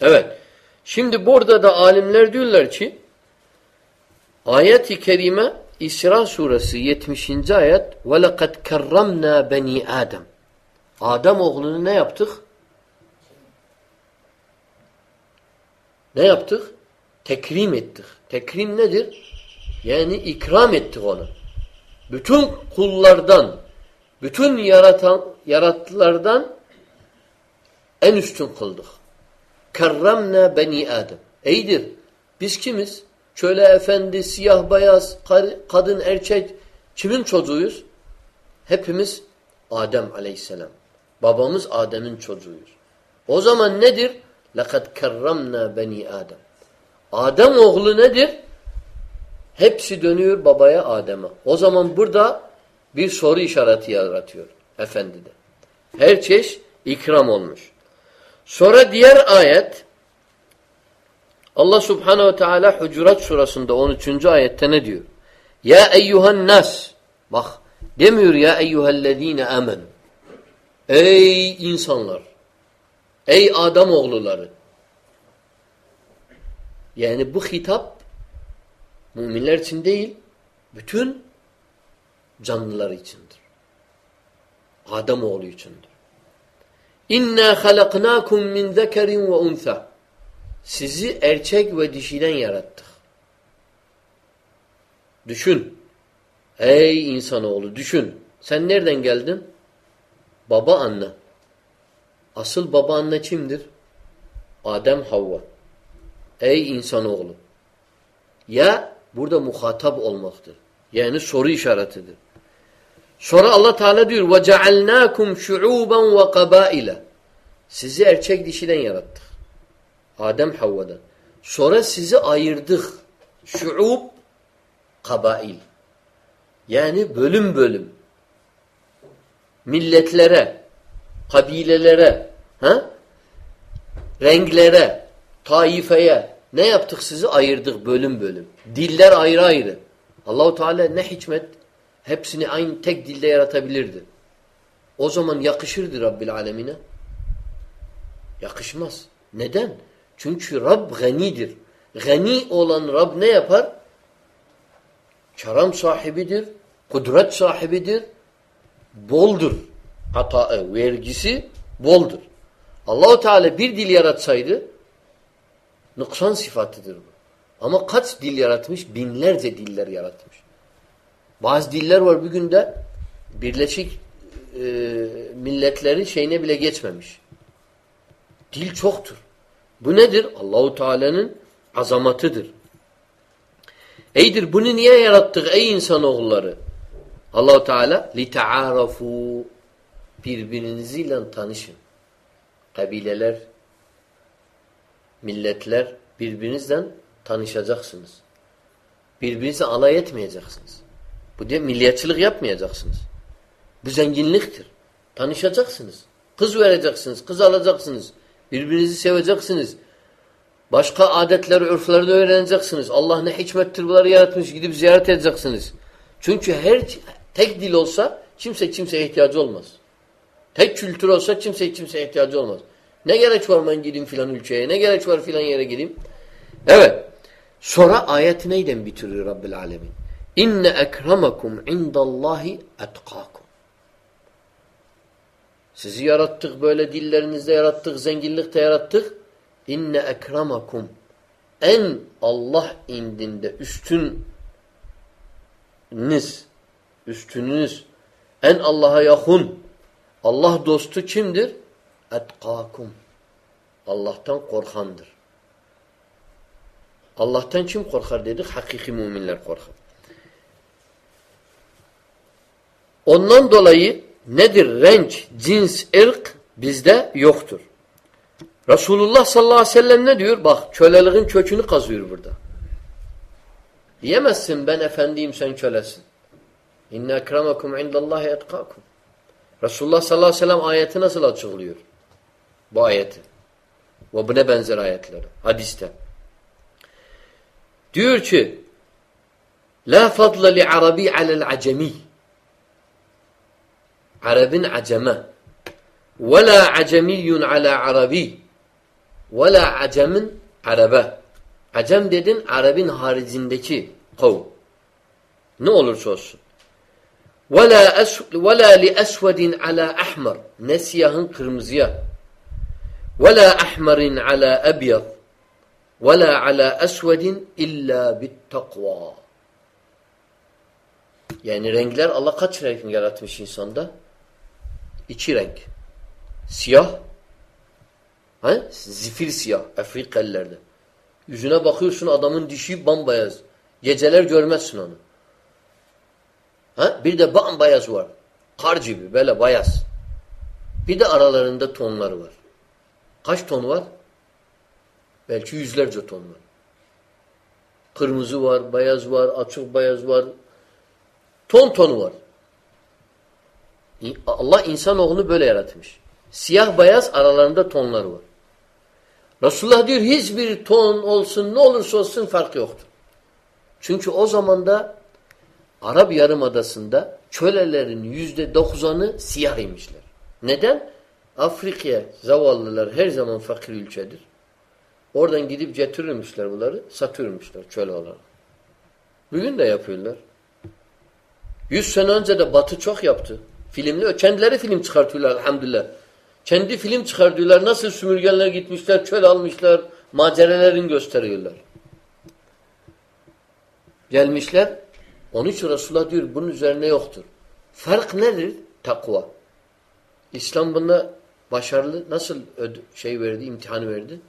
S1: Evet. Şimdi burada da alimler diyorlar ki ayet-i kerime İsra suresi 70. ayet وَلَقَدْ كَرَّمْنَا بَنِي Adem Adem oğlunu ne yaptık? Ne yaptık? Tekrim ettik. Tekrim nedir? Yani ikram ettik onu. Bütün kullardan, bütün yaratan yarattılardan en üstün kıldık. Kerremne beni Adem. Eydir. Biz kimiz? Köle efendi, siyah beyaz, kadın erkek kimin çocuğuyuz? Hepimiz Adem aleyhisselam. Babamız Adem'in çocuğuyuz. O zaman nedir? لَقَدْ كَرَّمْنَا beni Adem. Adem oğlu nedir? Hepsi dönüyor babaya Adem'e. O zaman burada bir soru işareti yaratıyor efendide. Her çeşit ikram olmuş. Sonra diğer ayet Allah Subhanahu ve Teala Hucurat surasında 13. ayette ne diyor? Ya eyyuhan nas bak demiyor ya eyyuhellezine amen. Ey insanlar. Ey Adam oğulları. Yani bu hitap müminler için değil, bütün canlılar içindir. Adam oğlu içindir. İnna halaknakum min zekerin ve untha. Sizi erkek ve dişiden yarattık. Düşün. Ey insanoğlu düşün. Sen nereden geldin? Baba anne. Asıl baba anne kimdir? Adem Havva. Ey insanoğlu. Ya burada muhatap olmaktır. Yani soru işaretidir. Sonra Allah Teala diyor ve cealnakum şuuban ve kabaila. Sizi erkek dişiden yarattık. Adem Havva'dan. Sonra sizi ayırdık. Şuub kabail. Yani bölüm bölüm. Milletlere, kabilelere, ha? renklere, taifeye ne yaptık sizi? Ayırdık bölüm bölüm. Diller ayrı ayrı. Allahu Teala ne hikmet hepsini aynı tek dilde yaratabilirdi. O zaman yakışırdı Rabbil Alemine. Yakışmaz. Neden? Çünkü Rab ganidir. Gani olan Rab ne yapar? Karam sahibidir, kudret sahibidir, boldur. Hata, vergisi boldur. Allahu Teala bir dil yaratsaydı nüksan sıfatıdır bu. Ama kaç dil yaratmış? Binlerce diller yaratmış. Bazı diller var bugün de Birleşik e, Milletlerin şeyine bile geçmemiş. Dil çoktur. Bu nedir? Allahu Teala'nın azamatıdır. Eydir bunu niye yarattık ey insanoğulları? Allahu Teala li taarafu birbirinizle tanışın. Kabileler, milletler birbirinizle tanışacaksınız. Birbirinize alay etmeyeceksiniz. Bu diye milliyetçilik yapmayacaksınız. Bu zenginliktir. Tanışacaksınız. Kız vereceksiniz, kız alacaksınız. Birbirinizi seveceksiniz. Başka adetleri, örfleri de öğreneceksiniz. Allah ne hikmettir bunları yaratmış gidip ziyaret edeceksiniz. Çünkü her tek dil olsa kimse kimseye ihtiyacı olmaz. Tek kültür olsa kimse kimseye ihtiyacı olmaz. Ne gerek var ben gideyim filan ülkeye, ne gerek var filan yere gideyim. Evet. Sonra ayeti neyden bitiriyor Rabbil Alemin? İnne ekramakum indallahi etkakum. Sizi yarattık böyle dillerinizde yarattık, zenginlikte yarattık. İnne ekramakum en Allah indinde üstünniz üstününüz en Allah'a yakın Allah dostu kimdir? Etkakum. Allah'tan korkandır. Allah'tan kim korkar dedik? Hakiki müminler korkar. Ondan dolayı nedir? Renk, cins, ırk bizde yoktur. Resulullah sallallahu aleyhi ve sellem ne diyor? Bak köleliğin kökünü kazıyor burada. Diyemezsin ben efendiyim sen kölesin. İnne ekremakum indallahi etkakum. Resulullah sallallahu aleyhi ve sellem ayeti nasıl açıklıyor? Bu ayeti. Ve buna benzer ayetleri. Hadiste. Diyor ki La fadla li arabi alel acemi Arabin aceme ve la acemiyyun ala arabi ve la acemin arabe Acem dedin Arabin haricindeki kavm. Ne olursa olsun. وَلَا, أس ولا لِأَسْوَدٍ عَلَى أَحْمَرٍ Ne siyahın kırmızıya. وَلَا أَحْمَرٍ عَلَى أَبْيَضٍ وَلَا عَلَى أَسْوَدٍ إِلَّا بِالتَّقْوَى Yani renkler Allah kaç renk yaratmış insanda? İki renk. Siyah. Ha? Zifir siyah. Afrikalilerde. Yüzüne bakıyorsun adamın dişi bambayaz. Geceler görmezsin onu. Ha? Bir de bambayaz var. Kar gibi böyle bayaz. Bir de aralarında tonları var. Kaç ton var? Belki yüzlerce ton var. Kırmızı var, beyaz var, açık beyaz var. Ton tonu var. Allah insanoğlunu böyle yaratmış. Siyah beyaz aralarında tonları var. Resulullah diyor hiçbir ton olsun ne olursa olsun fark yoktur. Çünkü o zamanda Arap Yarımadası'nda kölelerin yüzde doksanı siyah imişler. Neden? Afrika'ya zavallılar her zaman fakir ülkedir. Oradan gidip getirirmişler bunları, satıyormuşlar köle olarak. Bugün de yapıyorlar. Yüz sene önce de Batı çok yaptı. Filmli, kendileri film çıkartıyorlar elhamdülillah. Kendi film çıkartıyorlar. Nasıl sümürgenler gitmişler, çöl almışlar, macerelerini gösteriyorlar. Gelmişler. Onun için Resulullah diyor bunun üzerine yoktur. Fark nedir? Takva. İslam bunda başarılı. Nasıl şey verdi, imtihanı verdi?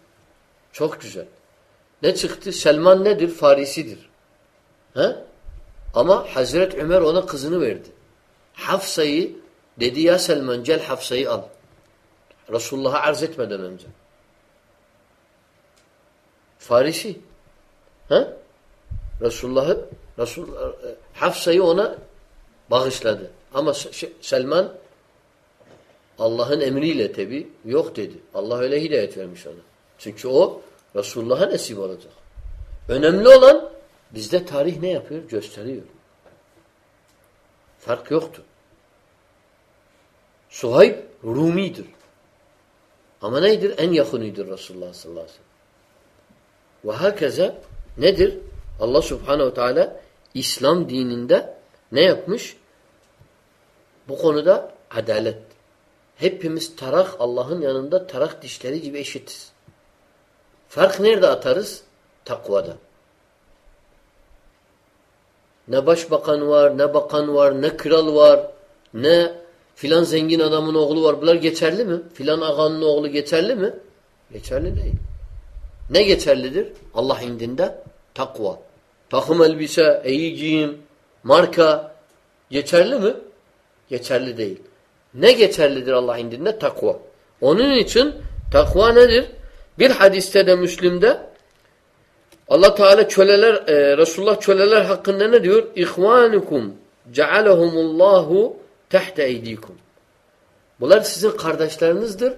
S1: Çok güzel. Ne çıktı? Selman nedir? Farisidir. He? Ama Hazret Ömer ona kızını verdi. Hafsa'yı dedi ya Selman gel Hafsa'yı al. Resulullah'a arz etmeden önce. Farisi. He? Resulullah'ı Resul, Hafsa'yı ona bağışladı. Ama Selman Allah'ın emriyle tabi yok dedi. Allah öyle hidayet vermiş ona. Çünkü o Resulullah'a nasip olacak. Önemli olan bizde tarih ne yapıyor? Gösteriyor. Fark yoktur. Suhayb Rumi'dir. Ama nedir? En yakınıdır Resulullah sallallahu aleyhi ve sellem. Ve herkese nedir? Allah subhanehu teala İslam dininde ne yapmış? Bu konuda adalet. Hepimiz tarak Allah'ın yanında tarak dişleri gibi eşitiz. Fark nerede atarız? Takvada. Ne başbakan var, ne bakan var, ne kral var, ne filan zengin adamın oğlu var. Bunlar geçerli mi? Filan ağanın oğlu geçerli mi? Geçerli değil. Ne geçerlidir? Allah indinde takva. Takım elbise, iyi giyim, marka geçerli mi? Geçerli değil. Ne geçerlidir Allah indinde? Takva. Onun için takva nedir? Bir hadiste de Müslim'de Allah Teala köleler e, Resulullah köleler hakkında ne diyor? İhvanukum cealehumullahu tehte eydikum. Bunlar sizin kardeşlerinizdir.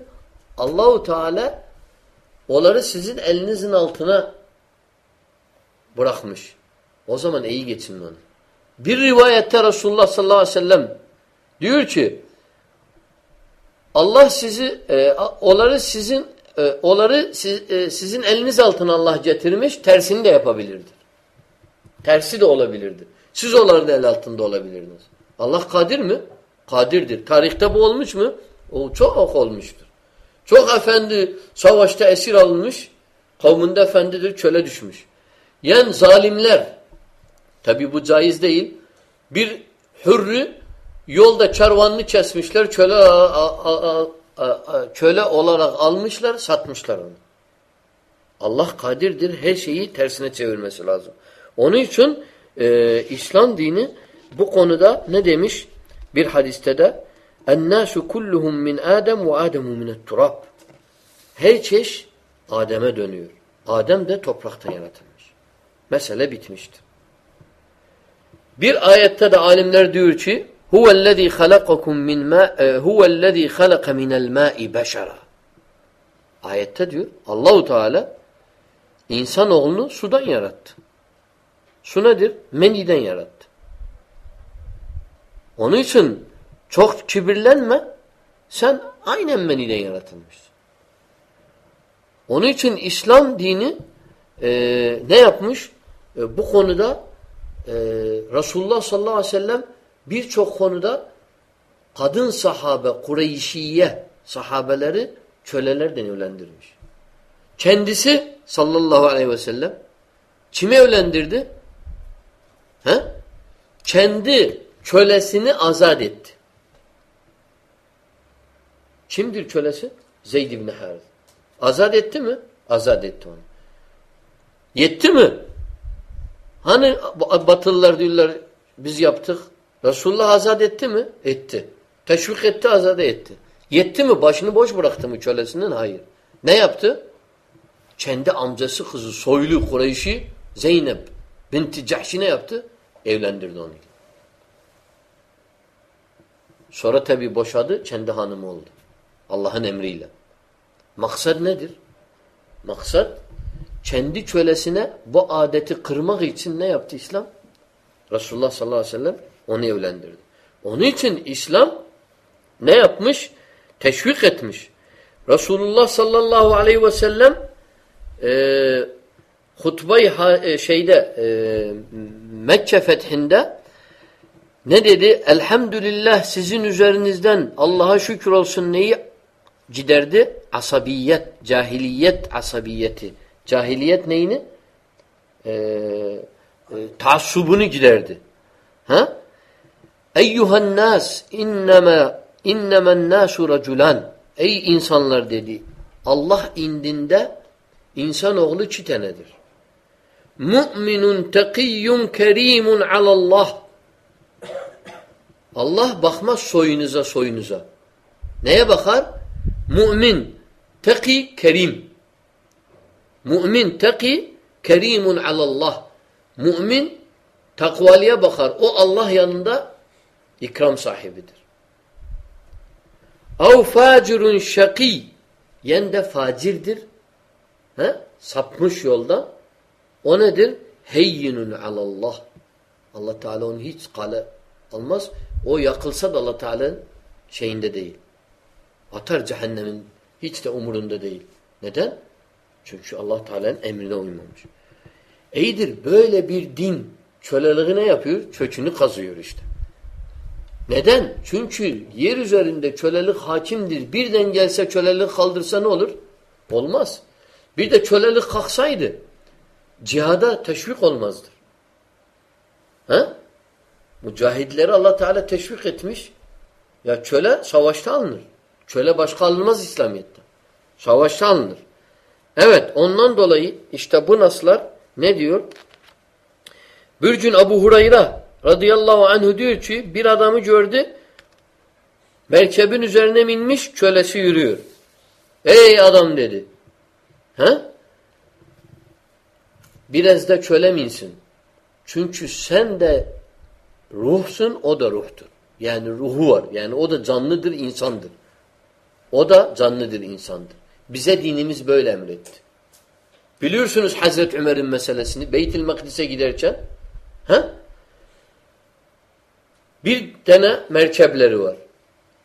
S1: Allahu Teala onları sizin elinizin altına bırakmış. O zaman iyi geçin onu. Bir rivayette Resulullah sallallahu aleyhi ve sellem diyor ki Allah sizi e, onları sizin e, onları siz, e, sizin eliniz altına Allah getirmiş, tersini de yapabilirdi. Tersi de olabilirdi. Siz onların el altında olabilirdiniz. Allah kadir mi? Kadirdir. Tarihte bu olmuş mu? O çok olmuştur. Çok efendi savaşta esir alınmış, kavminde efendidir, çöle düşmüş. Yani zalimler, tabi bu caiz değil, bir hürrü yolda çarvanını kesmişler, çöle köle olarak almışlar, satmışlar onu. Allah kadirdir, her şeyi tersine çevirmesi lazım. Onun için e, İslam dini bu konuda ne demiş? Bir hadiste de "Ennâsu kulluhum min Adem ve Ademu min turab." Her çeşit Adem'e dönüyor. Adem de topraktan yaratılmış. Mesele bitmiştir. Bir ayette de alimler diyor ki huvellezî halakakum min mâ e, huvellezî halaka minel mâ'i beşera. Ayette diyor Allahu Teala insan oğlunu sudan yarattı. Su nedir? Meniden yarattı. Onun için çok kibirlenme. Sen aynen meniden yaratılmışsın. Onun için İslam dini e, ne yapmış? E, bu konuda e, Resulullah sallallahu aleyhi ve sellem birçok konuda kadın sahabe, Kureyşiye sahabeleri kölelerden evlendirmiş. Kendisi sallallahu aleyhi ve sellem kimi evlendirdi? He? Kendi kölesini azat etti. Kimdir kölesi? Zeyd ibn Harith. Azat etti mi? Azat etti onu. Yetti mi? Hani Batılılar diyorlar biz yaptık. Resulullah azat etti mi? Etti. Teşvik etti, azade etti. Yetti mi? Başını boş bıraktı mı kölesinin? Hayır. Ne yaptı? Kendi amcası kızı soylu Kureyş'i Zeynep binti Cahşi ne yaptı? Evlendirdi onu. Sonra tabi boşadı, kendi hanımı oldu. Allah'ın emriyle. Maksat nedir? Maksat kendi kölesine bu adeti kırmak için ne yaptı İslam? Resulullah sallallahu aleyhi ve sellem onu evlendirdi. Onun için İslam ne yapmış? Teşvik etmiş. Resulullah sallallahu aleyhi ve sellem e, hutbayı e, şeyde e, Mekke fethinde ne dedi? Elhamdülillah sizin üzerinizden Allah'a şükür olsun neyi giderdi? Asabiyet, cahiliyet asabiyeti. Cahiliyet neyini? Ee, e, taassubunu giderdi. Ha? Eyyuhan nas innema innemen nasu raculan. Ey insanlar dedi. Allah indinde insanoğlu iki tanedir. Mu'minun tekiyyun kerimun alallah. Allah bakmaz soyunuza soyunuza. Neye bakar? Mümin, teki, kerim. Mümin, teki, kerimun alallah. Mümin takvalıya bakar. O Allah yanında ikram sahibidir. Av facirun şakî. Yen de facirdir. He? Sapmış yolda. O nedir? Heyyinun alallah. Allah Teala onu hiç kale almaz. O yakılsa da Allah Teala'nın şeyinde değil. Atar cehennemin hiç de umurunda değil. Neden? Çünkü Allah Teala'nın emrine uymamış. İyidir böyle bir din çöleliği ne yapıyor? Çökünü kazıyor işte. Neden? Çünkü yer üzerinde kölelik hakimdir. Birden gelse kölelik kaldırsa ne olur? Olmaz. Bir de kölelik kalksaydı cihada teşvik olmazdır. Ha? Mücahidleri Allah Teala teşvik etmiş. Ya köle savaşta alınır. Köle başka alınmaz İslamiyet'te. Savaşta alınır. Evet ondan dolayı işte bu naslar ne diyor? Bir gün Abu Hurayra radıyallahu anhu diyor ki bir adamı gördü merkebin üzerine binmiş kölesi yürüyor. Ey adam dedi. Ha? Biraz da köle minsin. Çünkü sen de ruhsun o da ruhtur. Yani ruhu var. Yani o da canlıdır, insandır. O da canlıdır, insandır. Bize dinimiz böyle emretti. Biliyorsunuz Hazreti Ömer'in meselesini. Beytül Makdis'e giderken ha? bir tane merkepleri var.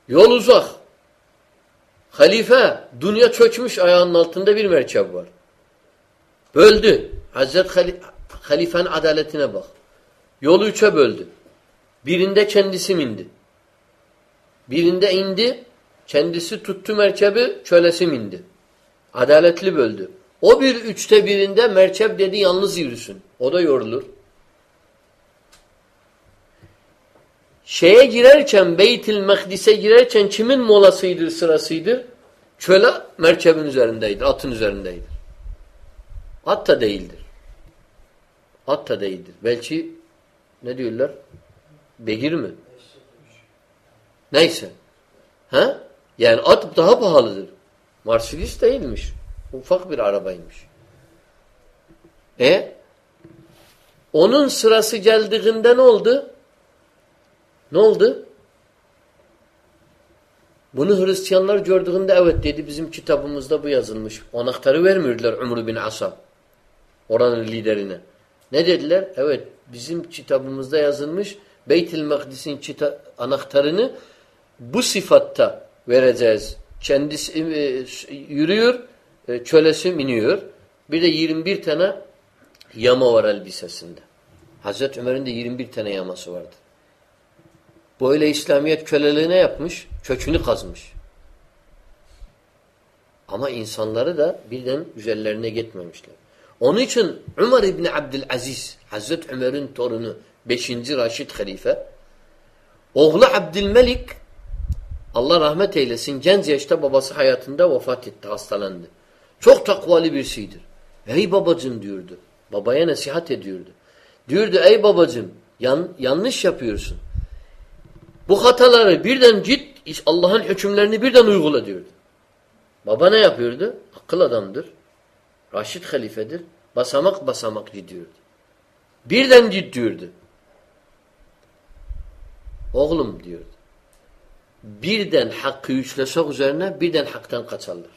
S1: Yol uzak. Halife dünya çökmüş ayağının altında bir merkep var. Böldü. Hazreti Hali Halifenin adaletine bak. Yolu üçe böldü. Birinde kendisi mindi. Birinde indi, kendisi tuttu merkebi, kölesi mindi. Adaletli böldü. O bir üçte birinde merkep dedi yalnız yürüsün. O da yorulur. Şeye girerken, Beytil Mekdis'e girerken kimin molasıydır, sırasıydır? Köle merkebin üzerindeydir, atın üzerindeydir. At da değildir. At da değildir. Belki ne diyorlar? Begir mi? Neyse. Ha? Yani at daha pahalıdır. Mercedes değilmiş. Ufak bir arabaymış. E? Onun sırası geldiğinde ne oldu? Ne oldu? Bunu Hristiyanlar gördüğünde evet dedi bizim kitabımızda bu yazılmış. Anahtarı vermiyordular Umru bin Asam. Oranın liderine. Ne dediler? Evet bizim kitabımızda yazılmış Beyt-i Makdis'in anahtarını bu sıfatta vereceğiz. Kendisi e, yürüyor, e, çölesi iniyor. Bir de 21 tane yama var elbisesinde. Hazreti Ömer'in de 21 tane yaması vardı. Böyle İslamiyet köleliğine yapmış, kökünü kazmış. Ama insanları da birden üzerlerine gitmemişler. Onun için Ömer İbni Abdülaziz, Hazreti Ömer'in torunu, 5. Raşid halife, oğlu Abdülmelik, Allah rahmet eylesin, genç yaşta babası hayatında vefat etti, hastalandı. Çok takvalı birisiydir. Ey babacım diyordu. Babaya nasihat ediyordu. Diyordu ey babacım yan, yanlış yapıyorsun. Bu hataları birden git Allah'ın hükümlerini birden uygula diyordu. Baba ne yapıyordu? Akıl adamdır. Raşid halifedir. Basamak basamak gidiyordu. Birden git diyordu. Oğlum diyordu. Birden hakkı üçlesek üzerine birden haktan kaçarlar.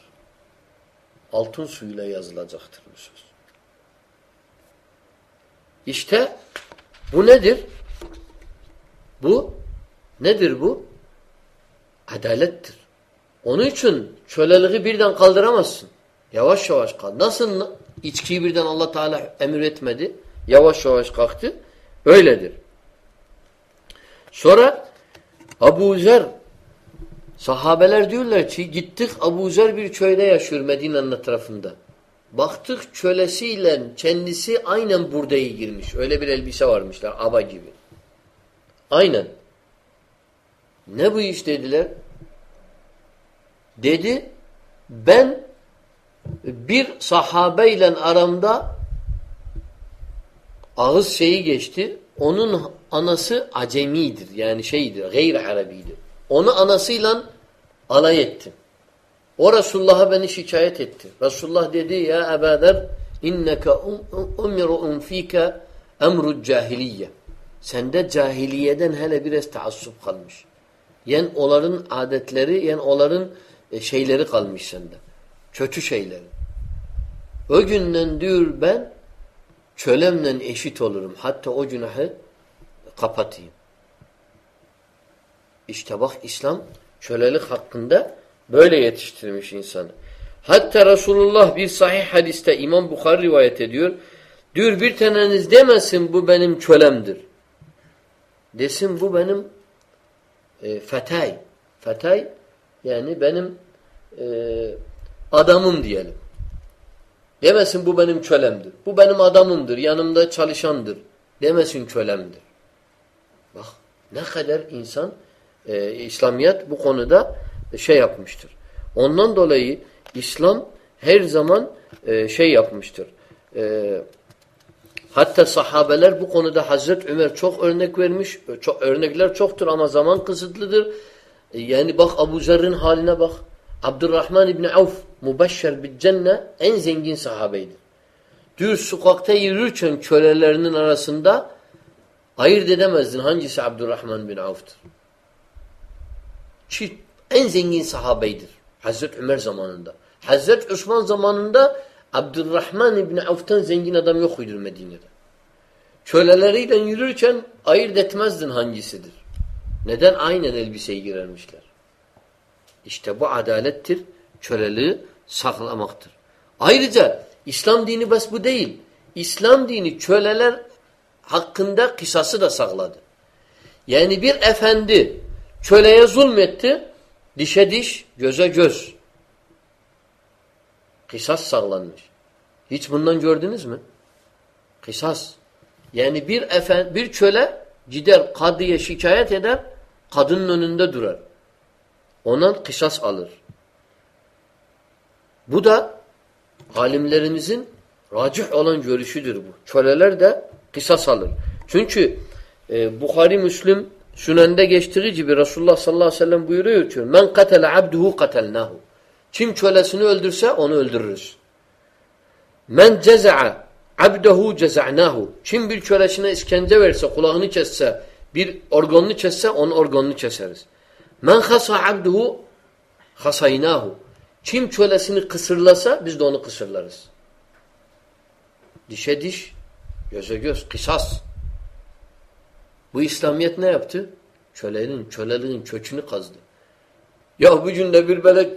S1: Altın suyuyla yazılacaktır bu söz. İşte bu nedir? Bu nedir bu? Adalettir. Onun için köleliği birden kaldıramazsın. Yavaş yavaş kalk. Nasıl içkiyi birden Allah Teala emir etmedi? Yavaş yavaş kalktı. Öyledir. Sonra Abu Zer Sahabeler diyorlar ki gittik Abu Zer bir köyde yaşıyor Medine'nin etrafında. Baktık çölesiyle kendisi aynen burdaya girmiş. Öyle bir elbise varmışlar aba gibi. Aynen. Ne bu iş dediler? Dedi ben bir sahabeyle aramda ağız şeyi geçti. Onun anası acemidir. Yani şeydir. Gayr Arabidir. Onu anasıyla alay ettim. O Resulullah'a beni şikayet etti. Resulullah dedi ya Ebader inneke umirun fike emru cahiliye. Sende cahiliyeden hele biraz taassup kalmış. Yani onların adetleri, yani onların e, şeyleri kalmış sende. Kötü şeyleri. O günden diyor ben kölemle eşit olurum. Hatta o günahı kapatayım. İşte bak İslam kölelik hakkında böyle yetiştirmiş insanı. Hatta Resulullah bir sahih hadiste İmam Bukhari rivayet ediyor. Diyor bir taneniz demesin bu benim kölemdir. Desin bu benim e, fetay. Fetay yani benim e, adamım diyelim. Demesin bu benim kölemdir. Bu benim adamımdır. Yanımda çalışandır. Demesin kölemdir. Bak ne kadar insan e, İslamiyet bu konuda şey yapmıştır. Ondan dolayı İslam her zaman e, şey yapmıştır. E, hatta sahabeler bu konuda Hazreti Ömer çok örnek vermiş. Çok, örnekler çoktur ama zaman kısıtlıdır. E, yani bak Abu Zer'in haline bak. Abdurrahman İbni Avf mübeşşer bir cenne en zengin sahabeydi. Diyor sokakta yürürken kölelerinin arasında ayırt edemezdin hangisi Abdurrahman bin Avf'tır. Ki en zengin sahabeydir. Hazreti Ömer zamanında. Hazreti Osman zamanında Abdurrahman İbni Avf'tan zengin adam yokuydur Medine'de. Köleleriyle yürürken ayırt etmezdin hangisidir. Neden? Aynen elbiseyi girermişler. İşte bu adalettir. Köleliği saklamaktır. Ayrıca İslam dini bas bu değil. İslam dini köleler hakkında kısası da sakladı. Yani bir efendi köleye zulmetti, dişe diş, göze göz. Kısas sağlanmış. Hiç bundan gördünüz mü? Kısas. Yani bir efendi, bir köle gider kadıya şikayet eder, kadının önünde durar. Ondan kısas alır. Bu da alimlerimizin racih olan görüşüdür bu. Köleler de kısas alır. Çünkü e, Bukhari Müslüm Sünende geçtiği gibi Resulullah sallallahu aleyhi ve sellem buyuruyor ki men katele abduhu katelnahu. Kim kölesini öldürse onu öldürürüz. Men ceza'a abdehu ceza'nahu. Kim bir kölesine iskence verse, kulağını kesse, bir organını kesse, onun organını keseriz. Men hasa abduhu hasaynahu. Kim kölesini kısırlasa biz de onu kısırlarız. Dişe diş, göze göz, kısas. Bu İslamiyet ne yaptı? Kölenin, köleliğin kökünü kazdı. Ya bugün de bir böyle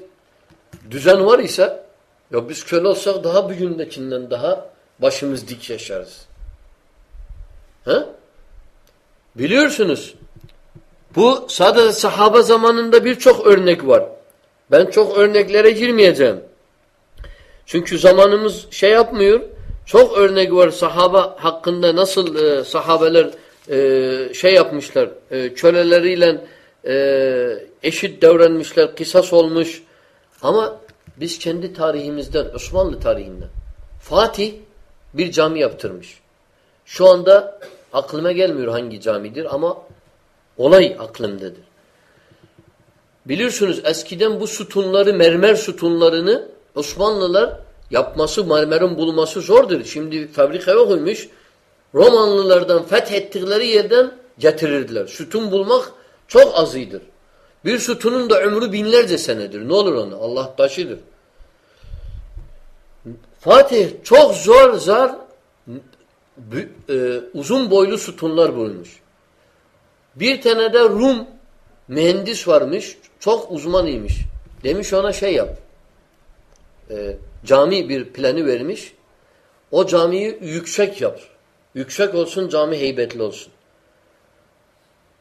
S1: düzen var ise ya biz köle olsak daha bugündekinden daha başımız dik yaşarız. Ha? Biliyorsunuz bu sadece sahaba zamanında birçok örnek var. Ben çok örneklere girmeyeceğim. Çünkü zamanımız şey yapmıyor. Çok örnek var sahaba hakkında nasıl e, sahabeler e, şey yapmışlar. E, köleleriyle e, eşit davranmışlar. Kısas olmuş. Ama biz kendi tarihimizden, Osmanlı tarihinden Fatih bir cami yaptırmış. Şu anda aklıma gelmiyor hangi camidir ama olay aklımdadır. Biliyorsunuz eskiden bu sütunları, mermer sütunlarını Osmanlılar yapması, mermerin bulması zordur. Şimdi fabrikaya koymuş. Romanlılardan fethettikleri yerden getirirdiler. Sütun bulmak çok azıdır. Bir sütunun da ömrü binlerce senedir. Ne olur ona? Allah taşıdır. Fatih çok zor zar e, uzun boylu sütunlar bulmuş. Bir tane de Rum mühendis varmış. Çok uzmanıymış. Demiş ona şey yap. E, cami bir planı vermiş. O camiyi yüksek yap. Yüksek olsun cami heybetli olsun.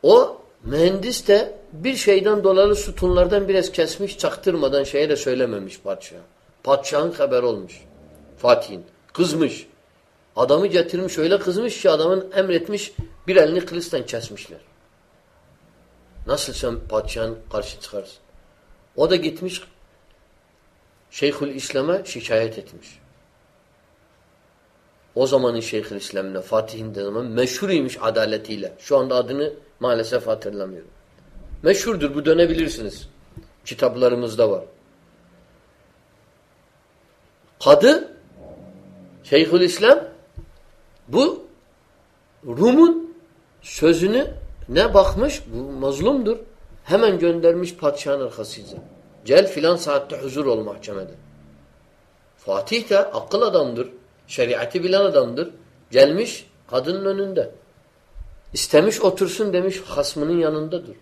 S1: O mühendis de bir şeyden dolayı sütunlardan biraz kesmiş çaktırmadan şeye de söylememiş padişah. Padişahın haber olmuş. Fatih'in. Kızmış. Adamı getirmiş öyle kızmış ki adamın emretmiş bir elini kılıçtan kesmişler. Nasıl sen padişahın karşı çıkarsın? O da gitmiş Şeyhül İslam'a şikayet etmiş. O zamanın Şeyhül İslam'ına Fatih'in de zaman meşhuruymuş adaletiyle. Şu anda adını maalesef hatırlamıyorum. Meşhurdur bu dönebilirsiniz. Kitaplarımızda var. Kadı Şeyhül İslam bu Rum'un sözünü ne bakmış? Bu mazlumdur. Hemen göndermiş padişahın arkasıyla. Gel filan saatte huzur ol mahkemede. Fatih de akıl adamdır. Şeriatı bilen adamdır. Gelmiş kadının önünde. İstemiş otursun demiş hasmının yanındadır.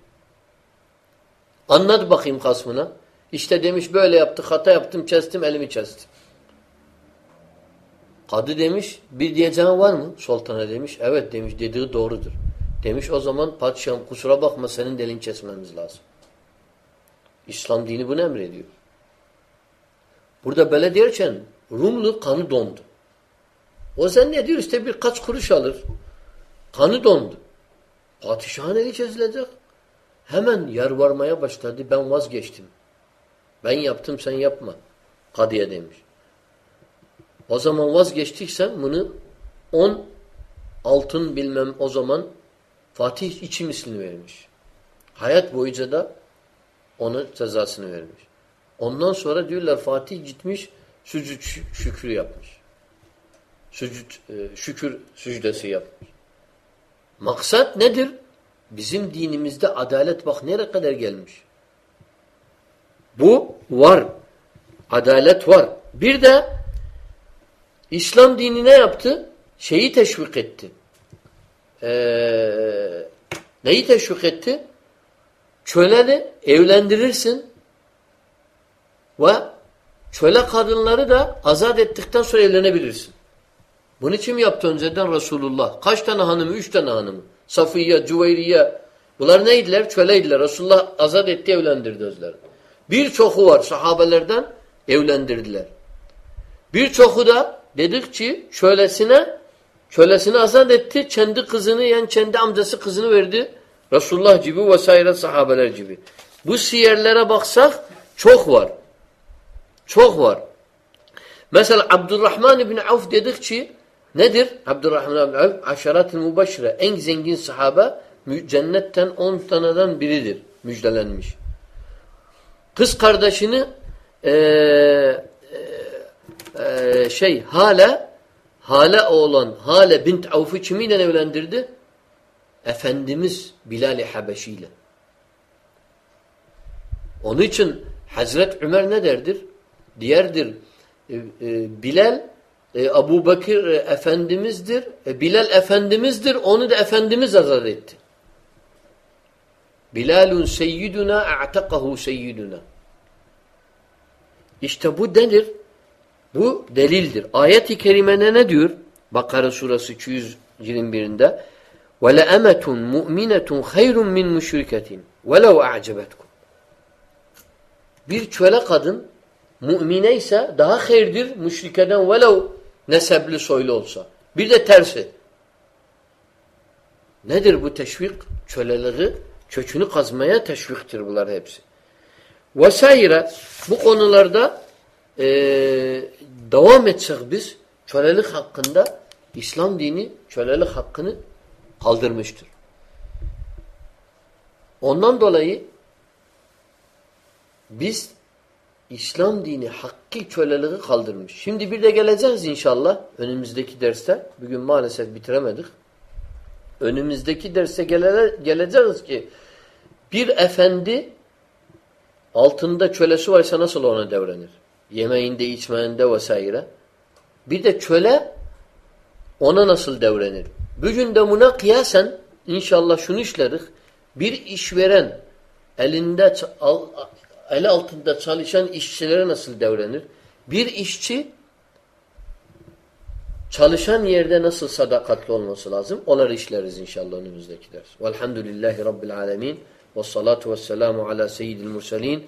S1: Anlat bakayım hasmına. İşte demiş böyle yaptı, hata yaptım, kestim, elimi kestim. Kadı demiş, bir diyeceğin var mı? Sultana demiş, evet demiş, dediği doğrudur. Demiş o zaman padişahım kusura bakma senin delin kesmemiz lazım. İslam dini bunu emrediyor. Burada böyle derken Rumlu kanı dondu. O zannediyor işte birkaç kuruş alır. Kanı dondu. Padişahın eli kesilecek. Hemen yer varmaya başladı. Ben vazgeçtim. Ben yaptım sen yapma. Kadıya demiş. O zaman vazgeçtiysen bunu on altın bilmem o zaman Fatih içi mislini vermiş. Hayat boyunca da ona cezasını vermiş. Ondan sonra diyorlar Fatih gitmiş sücud şükrü yapmış. Sücud, e, şükür sücdesi yapmış. Maksat nedir? Bizim dinimizde adalet bak nereye kadar gelmiş. Bu var. Adalet var. Bir de İslam dini ne yaptı? Şeyi teşvik etti. Ee, neyi teşvik etti? Çöleni evlendirirsin ve çöle kadınları da azat ettikten sonra evlenebilirsin. Bunu kim yaptı önceden? Resulullah. Kaç tane hanımı? Üç tane hanımı. Safiye, Cüveyriye. Bunlar neydiler? Çöleydiler. Resulullah azat etti, evlendirdi özleri. Birçoku var sahabelerden evlendirdiler. Birçoku da dedik ki çölesine çölesini azat etti. Kendi kızını yani kendi amcası kızını verdi. Resulullah gibi vesaire sahabeler gibi. Bu siyerlere baksak çok var. Çok var. Mesela Abdurrahman ibn Avf dedik ki nedir? Abdurrahman ibn Avf aşarat-ı mübaşire en zengin sahabe cennetten on taneden biridir. Müjdelenmiş. Kız kardeşini e, e, şey Hale Hale oğlan Hale bint Avf'ı kimiyle evlendirdi? Efendimiz Bilal-i Habeşi ile. Onun için Hazret Ömer ne derdir? Diğerdir. E, e, Bilal e, Ebu Bakır e, Efendimizdir. Bilal Efendimizdir. Onu da Efendimiz azar etti. Bilalun seyyiduna a'takahu seyyiduna. İşte bu denir. Bu delildir. Ayet-i kerimene ne diyor? Bakara surası 221'inde وَلَأَمَةٌ مُؤْمِنَةٌ خَيْرٌ مِنْ مُشْرِكَةٍ وَلَوْ أَعْجَبَتْكُمْ Bir köle kadın mümine ise daha hayırdır müşrikeden velev nesebli soylu olsa. Bir de tersi. Nedir bu teşvik? Köleliği kökünü kazmaya teşviktir bunlar hepsi. Vesaire bu konularda e, devam etsek biz kölelik hakkında İslam dini kölelik hakkını kaldırmıştır. Ondan dolayı biz İslam dini hakkı köleliği kaldırmış. Şimdi bir de geleceğiz inşallah önümüzdeki derste. Bugün maalesef bitiremedik. Önümüzdeki derse gele, geleceğiz ki bir efendi altında kölesi varsa nasıl ona devrenir? Yemeğinde, içmeğinde vesaire. Bir de köle ona nasıl devrenir? Bugün de buna kıyasen inşallah şunu işlerik. Bir işveren elinde eli altında çalışan işçilere nasıl devrenir? Bir işçi çalışan yerde nasıl sadakatli olması lazım? Onları işleriz inşallah önümüzdeki ders. Velhamdülillahi Rabbil alemin. Ve salatu ve selamu ala seyyidil murselin.